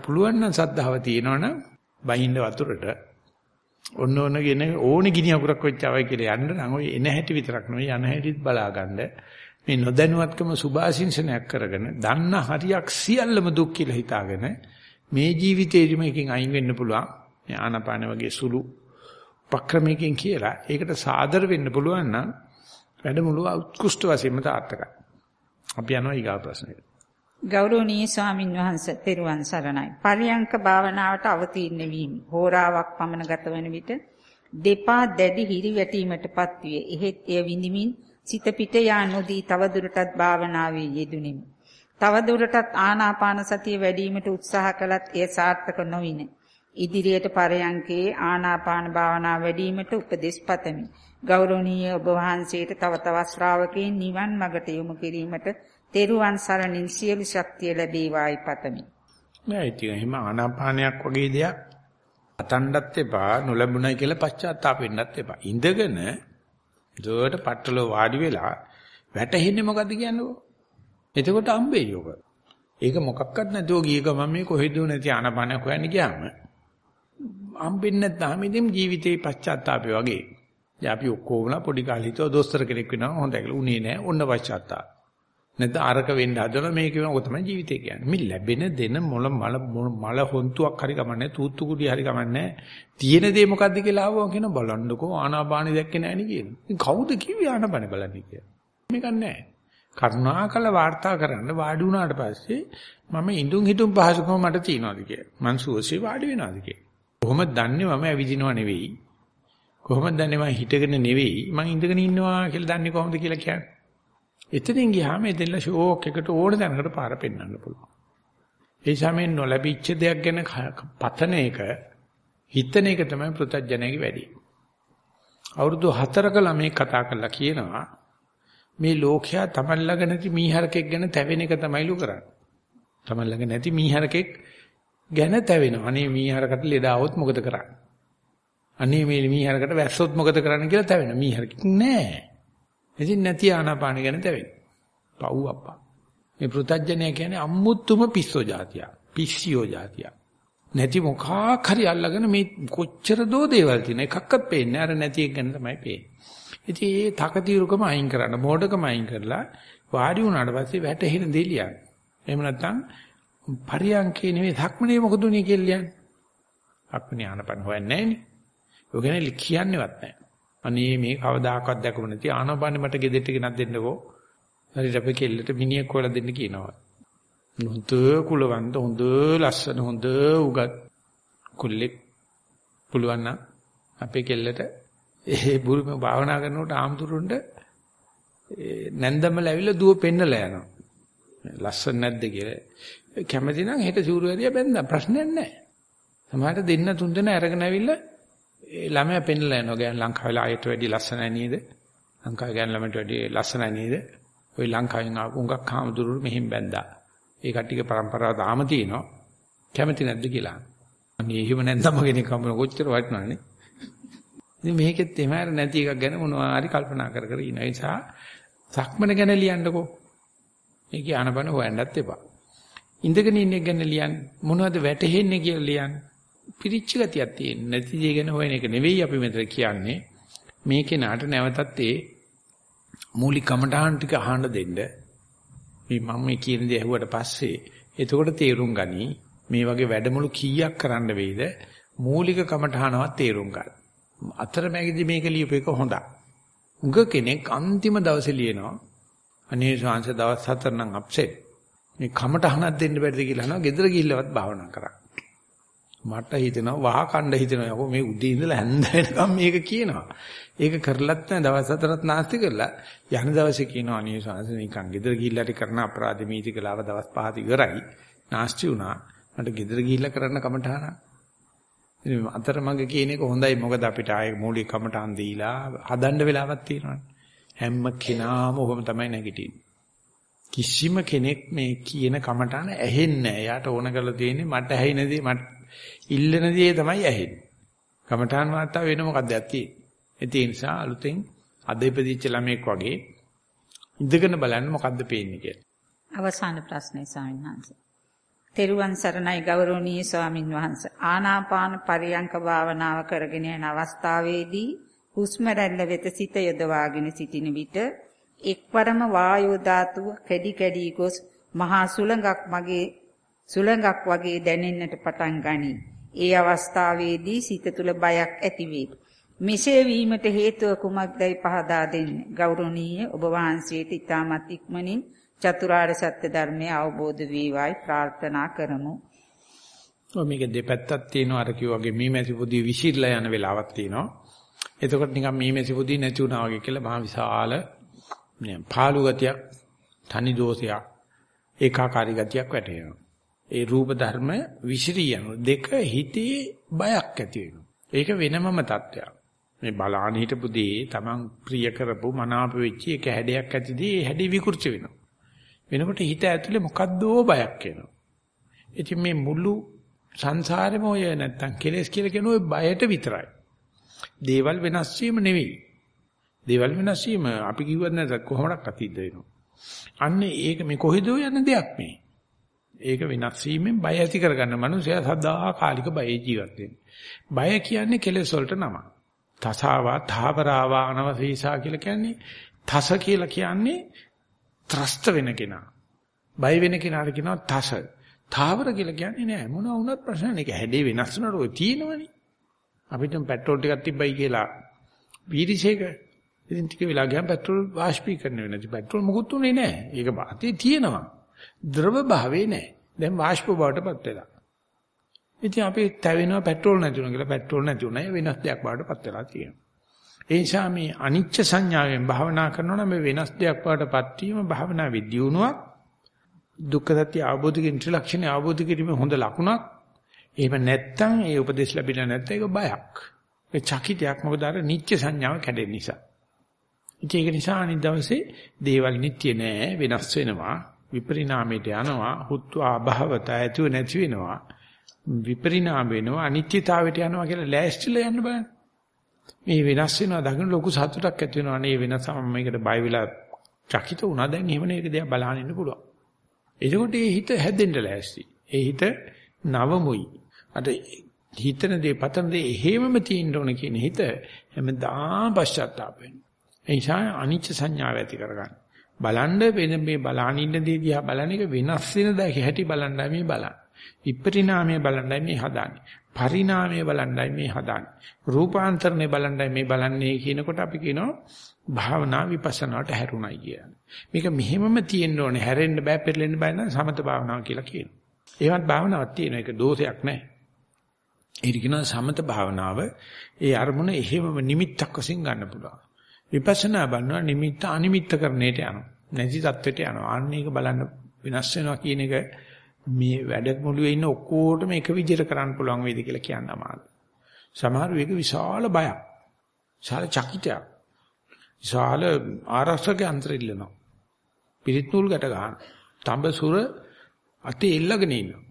පුළුවන් නම් සද්ධාව තියෙනවනම් බහින්න වතුරට ඔන්න ඔන්නගෙන ඕනේ ගිනි අකුරක් වෙච්චවයි කියලා යන්න නම් ඔය එන හැටි විතරක් නෙවෙයි යන හැටිත් බලාගන්න මේ නොදැනුවත්කම සුභාශිංසනයක් කරගෙන දන්න හරියක් සියල්ලම දුක් කියලා හිතාගෙන මේ ජීවිතේදිම එකකින් අයින් වෙන්න පුළුවන් මේ ආනාපාන වගේ සුළු උපක්‍රමයකින් කියලා ඒකට සාදර වෙන්න පුළුවන් නම් වැඩමුළුව උත්කෘෂ්ඨ වශයෙන්ම තාත්තකයි. අපි යනවා ඊගා ප්‍රශ්නෙට. ගෞරවනීය ස්වාමින් වහන්සේ තෙරුවන් සරණයි. පරියංක භාවනාවට අවතීර්ණ වීම. හෝරාවක් පමණ ගත වන විට දෙපා දැඩි හිරිවැටීමටපත් විය. එහෙත් එය විඳිමින් සිත පිට යා නොදී තවදුරටත් භාවනාවේ යෙදුණෙමි. තවදුරටත් ආනාපාන සතිය වැඩිවීමට උත්සාහ කළත් එය සාර්ථක නොවින. ඉදිරියට පරයන්කේ ආනාපාන භාවනා වැඩිවීමට උපදෙස් පතමි. ගෞරවනීය ඔබ වහන්සේට තව තවත් ශ්‍රාවකයන් නිවන් මඟට යොමු කිරීමට තෙරුවන් සරණින් සියලු ශක්තිය ලැබේවායි පතමි. නෑ ඉතින් එහෙම ආනාපානයක් වගේ දෙයක් අතණ්ඩත් එපා නොලැබුණයි කියලා පශ්චාත්තාප වෙන්නත් එපා. ඉඳගෙන දුවට පట్టල වාඩි වෙලා වැටෙන්නේ මොකද්ද කියන්නේ? එතකොට හම්බෙයි යෝග. ඒක මොකක්වත් නැතුව ගිය ගමන් මේ කොහෙද නැති ආනාපානයක් හොයන්න ගියාම හම්බෙන්නේ නැත්නම් ඉතින් ජීවිතේ පශ්චාත්තාපය වගේ. දැන් අපි ඔක්කොමලා පොඩි කාලේ හිතුවා දොස්තර කෙනෙක් වෙනවා හොඳයි කියලා. උනේ නෑ. ඔන්න පශ්චාත්තාප. නැත්නම් අරක වෙන්න හදන මේක වෙන ඔක තමයි ජීවිතය කියන්නේ. මේ ලැබෙන දෙන මොළ මල මල හොන්තුවක් හරි කමන්නේ තූත්තු කුඩි හරි කමන්නේ තියෙන දේ මොකද්ද කියලා ආවම කියන බලන්නකෝ ආනාපානෙ දැක්කේ නෑනේ කියන. ඉතින් කවුද කිව්වේ ආනාපානෙ බලන්නේ කියලා? මේක නෑ. කරුණාකර වාර්තා කරන්න වාඩි වුණාට පස්සේ මම ඉඳුන් හිටුන් පහසුකම මට තියනවාද කියලා. මං සුවසේ වාඩි වෙනවාද කියලා. කොහොමද දන්නේ මම ඇවිදිනව නෙවෙයි. කොහොමද දන්නේ මම හිටගෙන නෙවෙයි. මං ඉඳගෙන ඉන්නවා කියලා දන්නේ කොහොමද කියලා කියන්නේ. එතනින් ගියාම එදෙල්ල ෂෝක් එකට ඕන තැනකට පාර පෙන්වන්න පුළුවන්. ඒ සමයෙන් නොලැබිච්ච දෙයක් ගැන පතන එක හිතන එක තමයි පෘථජ්ජනයේ වැඩි. අවුරුදු 4ක ළමයි කතා කරලා කියනවා මේ ලෝකයා Taman ළඟ නැති මීහරකෙක් ගැන තැවෙන එක තමයිලු කරන්නේ. Taman ළඟ නැති මීහරකෙක් ගැන තැවෙනවා. අනේ මීහරකට ලෙඩාවොත් මොකද කරන්නේ? අනේ මේ මීහරකට වැස්සොත් මොකද කරන්නේ කියලා තැවෙන මීහරකෙක් නෑ. ඉතින් නැති ආනාපාන ගැන තැවෙන. පව් අප්පා. මේ පෘතජ්ජනය කියන්නේ අම්මුතුම පිස්සෝ જાතිය. පිස්සියෝ જાතිය. නැති මොකක් හරි අල්ලගෙන මේ කොච්චර දෝ දේවල් තියෙන එකක්වත් පේන්නේ අර නැති එක ගැන තමයි පේන්නේ. ඉතින් ඒ තකතිරුකම අයින් කරන්න මොඩකම අයින් කරලා වාඩි වුණාට පස්සේ වැටෙන දෙලියක්. එහෙම නැත්නම් පරියන්කේ නෙවෙයි ධක්මනේ මොකද උනේ කියලා කියන්නේ. ධක්මනේ ආනපන හොයන්නේ නැහනේ. ඔය ගැන කියන්නේවත් නැහැ. අනේ මේ කවදාකවත් දැකම නැති ආනපන මට ගෙදෙට්ට ගෙනත් දෙන්නකෝ. හරියට අපේ කෙල්ලට මිනිහෙක් හොයලා දෙන්න කියනවා. හොඳ කුලවන්ත හොඳ ලස්සන හොඳ උගත් කුල්ලෙක් පුළුවන් නම් අපේ කෙල්ලට ඒ බුරුම භාවනා කරනකොට ආම්තුරුන්ට නැන්දමල ඇවිල්ලා දුව පෙන්නලා යනවා. ලස්සන නැද්ද කියලා. කැමති නම් හෙට සූරු හරිය බැන්දා ප්‍රශ්නයක් නැහැ. සමහරට දෙන්න තුන් දෙනා අරගෙන ඇවිල්ලා ඒ ළමයා පෙන්නලා යනවා. ගෑන් ලංකාවේ ආයෙත් වැඩි ලස්සනයි නේද? ලංකාවේ ගෑන් ළමයට වැඩි ලස්සනයි නේද? ওই ලංකාවෙන් ආපු උඟක් හාමුදුරුවෝ මෙහෙන් බැන්දා. ඒ කට්ටියගේ પરම්පරාව තාම තියෙනවා. කැමති නැද්ද කියලා. අනේ එහෙම නැන්දම කෙනෙක් හම්බුන කොච්චර වටිනවනේ. ඉතින් මේකෙත් එහෙම නැති එකක් ගැන මොනවා හරි කල්පනා කර කර ඉන්න නිසා සක්මන ගැන ලියන්නකෝ. මේක ආනපන හොයන්නත් එපා. ඉඳගෙන ඉන්න එක ගැන ලියන්න මොනවද වැටහෙන්නේ කියලා ලියන්න. පිරිච්ච ගතියක් තියෙන. නැති දේ ගැන හොයන එක නෙවෙයි අපි මෙතන කියන්නේ. මේ කෙනාට නැවතත් ඒ මූලික කමඨාන් ටික අහන්න දෙන්න. මේ මම මේ කියන දේ ඇහුවට පස්සේ එතකොට තේරුම් ගනි මේ වගේ වැඩමුළු කීයක් කරන්න වෙයිද මූලික කමඨානවත් තේරුම් ගන්න. අතරමැදි මේක ලියපු එක හොඳයි. උග කෙනෙක් අන්තිම දවසේ ලියනවා අනේ ශාංශ දවස් හතර නම් අප්සෙට්. මේ කමටහනක් දෙන්න බැරිද කියලා අහනවා. ගෙදර ගිහිල්ලවත් භාවනා කරා. මට හිතෙනවා වහ කණ්ඩ හිතෙනවා යකෝ මේ උදේ ඉඳලා හැන්ද වෙනකම් මේක කියනවා. ඒක කරලත් නැහැ දවස් හතරක් නාස්ති කරලා යන දවසේ කියනවා අනේ ශාංශ නිකන් ගෙදර ගිහිල්ලාට කරන අපරාධ මීති කලාව දවස් පහක් ඉවරයි. නාස්ති වුණා. මට ගෙදර ගිහිල්ලා කරන්න කමටහනක් ඉතින් අතරමඟ කියන එක හොඳයි මොකද අපිට ආයේ මූලික කමටහන් දීලා හදන්න වෙලාවක් තියෙනවානේ. හැම කෙනාම ඔහොම තමයි නැගිටින්නේ. කිසිම කෙනෙක් මේ කියන කමටහන ඇහෙන්නේ නැහැ. යාට ඕන කරලා තියෙන්නේ මට ඇහෙන දේ මට ඉල්ලන දේ තමයි ඇහෙන්නේ. කමටහන් වාර්තාව වෙන මොකක්ද ඇත්තේ? ඒ නිසා අලුතෙන් අද ඉපදිච්ච ළමෙක් වගේ ඉඳගෙන බලන්න මොකද්ද පේන්නේ කියලා. අවසාන ප්‍රශ්නේ ස්වාමීන් වහන්සේ. තෙරුවන් සරණයි ගෞරවනීය ස්වාමින් වහන්සේ. ආනාපාන පරියංක භාවනාව කරගෙන යන අවස්ථාවේදී හුස්ම රැල්ල වෙත සිත යොදවාගෙන සිටින විට එක්වරම වායෝ ධාතුව කැඩි කැඩි ගොස් මහා සුළඟක් මගේ සුළඟක් වගේ දැනෙන්නට පටන් ගනී. ඒ අවස්ථාවේදී සිත තුළ බයක් ඇතිවේ. මෙසේ වීමට හේතුව කුමක්දයි පහදා දෙන්න. ගෞරවනීය ඔබ වහන්සේට ඊටමත් ඉක්මනින් චතුරාර්ය සත්‍ය ධර්මය අවබෝධ වේවායි ප්‍රාර්ථනා කරමු. ඔය මේක දෙපැත්තක් තියෙනවා අර කිව්වාගේ මීමැසි පොඩි විසිරලා යන වෙලාවක් තියෙනවා. එතකොට නිකන් මීමැසි පොඩි නැති වුණා වගේ කියලා මහා විශාල පාළු ගතියක්, තනි දෝෂයක්, ඒකාකාරී ගතියක් වැටෙනවා. ඒ රූප ධර්ම විසිරී යන දෙක හිතේ බයක් ඇති වෙනවා. ඒක වෙනමම තත්ත්වයක්. මේ බලාන හිටපු දේ Taman ප්‍රිය කරපු මනාප වෙච්ච එක හැඩයක් ඇතිදී ඒ හැඩේ විකෘති වෙනවා. වෙනකොට හිත ඇතුලේ මොකද්දෝ බයක් එනවා. ඉතින් මේ මුළු සංසාරෙම ඔය නැත්තම් කෙලෙස් කියලා කියන ඔය බයට විතරයි. දේවල් වෙනස් වීම නෙවෙයි. දේවල් වෙනස් වීම අපි කිව්වත් නැත්නම් කොහොමඩක් අතීත වෙනවා. අන්න ඒක මේ කොහෙදෝ යන දෙයක් මේ. ඒක වෙනස් වීමෙන් බය ඇති කරගන්න මනුස්සයා සදා කාලික බයේ ජීවත් වෙන්නේ. බය කියන්නේ කෙලෙස් වලට නම. තසාවා, තාවරාවා, අනවසීසා කියලා කියන්නේ තස කියලා කියන්නේ ත්‍රස්ත වෙන කෙනා. බය වෙන කෙනාට කියනවා තස. තාවර කියලා කියන්නේ නෑ මොනවා වුණත් ප්‍රශ්න නෑ. ඒක හැඩේ වෙනස් වෙනකොට ඔය තියෙනවනේ. අපිට පෙට්‍රෝල් ටිකක් තිබ්බයි කියලා පීරිසේක ඉතින් ටික වෙලා ගියාම පෙට්‍රෝල් වාෂ්පීකරණය වෙනවා. ඉතින් පෙට්‍රෝල් මුකුත් උනේ නෑ. ඒක වාතේ තියෙනවා. ද්‍රව භාවේ නෑ. දැන් වාෂ්ප බවටපත් වෙලා. ඉතින් අපි තැවෙනවා පෙට්‍රෝල් නැති වුණා කියලා පෙට්‍රෝල් නැති වුණා. ඒ වෙනස් දෙයක් බවටපත් වෙලා තියෙනවා. ඒ නිසා මේ අනිච්ච සංඥාවෙන් භාවනා කරනවා නම් මේ වෙනස් දෙයක් බවටපත් වීම භාවනා විද්‍යුණුවක්. දුක්ඛ සත්‍ය අවබෝධ කිරීම ත්‍රිලක්ෂණ අවබෝධ කිරීම හොඳ ලකුණක්. එහෙම නැත්තම් ඒ උපදේශ ලැබිලා නැත්නම් ඒක බයක්. ඒ චකිතයක් මොකද අර නිච්ච සංඥාව කැඩෙන නිසා. ඉතින් ඒක නිසා අනිත් දවසේ දේවල් නිට්ටිය නෑ වෙනස් වෙනවා. විපරිණාමයට යනවා. හුත්ව අභවත ඇතුව නැති වෙනවා. විපරිණාම වෙනවා අනිත්‍යතාවයට යනවා කියලා ලෑස්තිලා යන්න බලන්න. මේ වෙනස් වෙනවා දකින්න ලොකු සතුටක් ඇති වෙනවා නේ වෙනස මේකට බය වෙලා චකිත වුණා දැන් එහෙම නේ ඒක දිහා බලන්න ඉන්න පුළුවන්. එතකොට මේ හිත හැදෙන්න ලෑස්ති. ඒ හිත නවමුයි. අද හිතන දේ පතන දේ එහෙමම තියෙන්න ඕන කියන හිත හැමදාම පශ්චාත්තාප වෙනවා. ඒ නිසා අනිච්ච සංඥාව ඇති කරගන්න. බලන්න වෙන මේ බලානින්න දේ දිහා බලන එක වෙනස් වෙන දැක හැටි බලන්නයි මේ බලන්නේ. විපරිණාමය බලන්නයි මේ හදාන්නේ. පරිණාමය බලන්නයි මේ හදාන්නේ. රූපාන්තරණය බලන්නයි මේ බලන්නේ කියනකොට අපි කියනවා භාවනා විපස්සනාට හැරුණයි කියන්නේ. මේක මෙහෙමම තියෙන්න ඕනේ. හැරෙන්න බෑ, පෙරලෙන්න බෑ නම් සමත භාවනාව කියලා කියනවා. ඒවත් භාවනාවක් තියෙනවා. ඒක දෝෂයක් නෑ. ඒකිනම් සමත භාවනාව ඒ අරමුණ එහෙමම නිමිත්තක් වශයෙන් ගන්න පුළුවන්. විපස්සනා බලනවා නිමිත්ත අනිමිත්ත කරන්නේට යනවා. නැති தත්වෙට යනවා. අන්න ඒක බලන්න වෙනස් වෙනවා කියන එක මේ වැඩමුළුවේ ඉන්න ඔක්කොටම එක විදිහට කරන්න පුළුවන් වේද කියලා කියන්න අමාරුයි. සමහර වෙක විශාල බයක්. විශාල චකිතයක්. විශාල ආරක්ෂක යන්ත්‍ර ඉල්ලනවා. පිරිත් නූල් ගැට ගන්න. තඹ සුර අතේ එල්ලගෙන ඉන්නවා.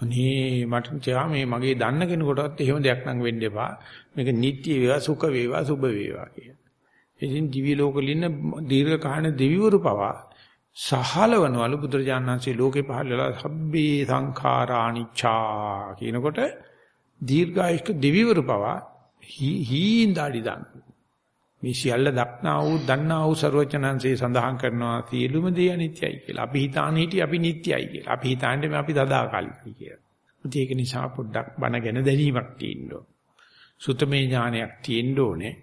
අනේ මට තියා මේ මගේ දන්න කෙනෙකුටවත් එහෙම දෙයක් නම් වෙන්න එපා. මේක නිට්ටය වේවා සුඛ වේවා සුබ වේවා කිය. ඉතින් දිවි ලෝකෙල ඉන්න දීර්ඝ කාණ දෙවිවරු පවා සහලවනවලු බුදුරජාණන් වහන්සේ ලෝකේ පහළ වෙලා සබ්බේ සංඛාරානිච්චා කියනකොට දීර්ඝායුෂ්ක දෙවිවරු පවා හීන් දාඩි දාන මේ සියල්ල දක්නා වූ දන්නා වූ ਸਰවචනංශේ සඳහන් කරනවා සියලුම දේ අනිත්‍යයි කියලා. අපි හිතාන හිටිය අපි නිට්ටයයි කියලා. අපි හිතාන්නේ මේ අපි සදාකාලිකයි කියලා. ඒක නිසා පොඩ්ඩක් බණ ගැන දැනීමක් තියෙන්න ඕන. සුතමේ ඥානයක් තියෙන්න ඕනේ.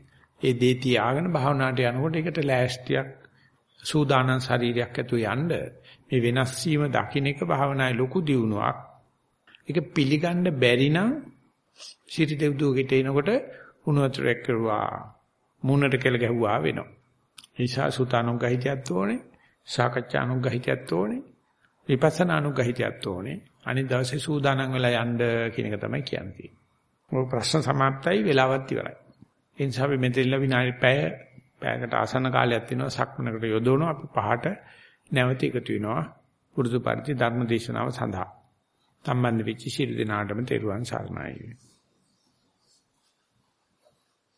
ඒ දේ තියාගෙන භාවනාවට යනකොට ඒකට ලෑස්තියක් සූදානම් ශරීරයක් ඇතුව යන්න මේ වෙනස් වීම දකින්න එක භාවනායේ ලොකු දියුණුවක්. ඒක පිළිගන්න බැරි නම් සිටි දෙව්දුවකට එනකොට උණු වතුරක් කරුවා මුණට කෙල ගැහුවා වෙනවා. නිසා සුතානුග්‍රහිතයත් ඕනේ, සාකච්ඡානුග්‍රහිතයත් ඕනේ, විපස්සනානුග්‍රහිතයත් ඕනේ. අනිත් දවසේ සූදානම් වෙලා යන්න කියන එක තමයි කියන්නේ. ඔය ප්‍රශ්න සමාප්තයි වෙලාවත් ඉවරයි. ඒ නිසා අපි මෙතෙල්ල විනාඩි පැය පැයකට ආසන්න කාලයක් තියෙනවා සක්මනකට යොදවනවා අපි පහට නැවත එකතු වෙනවා පුරුදු පරිදි ධර්ම දේශනාව සඳහා. සම්බන්ධ වෙච්ච ශිරු දිනාටම තෙරුවන් සරණයි.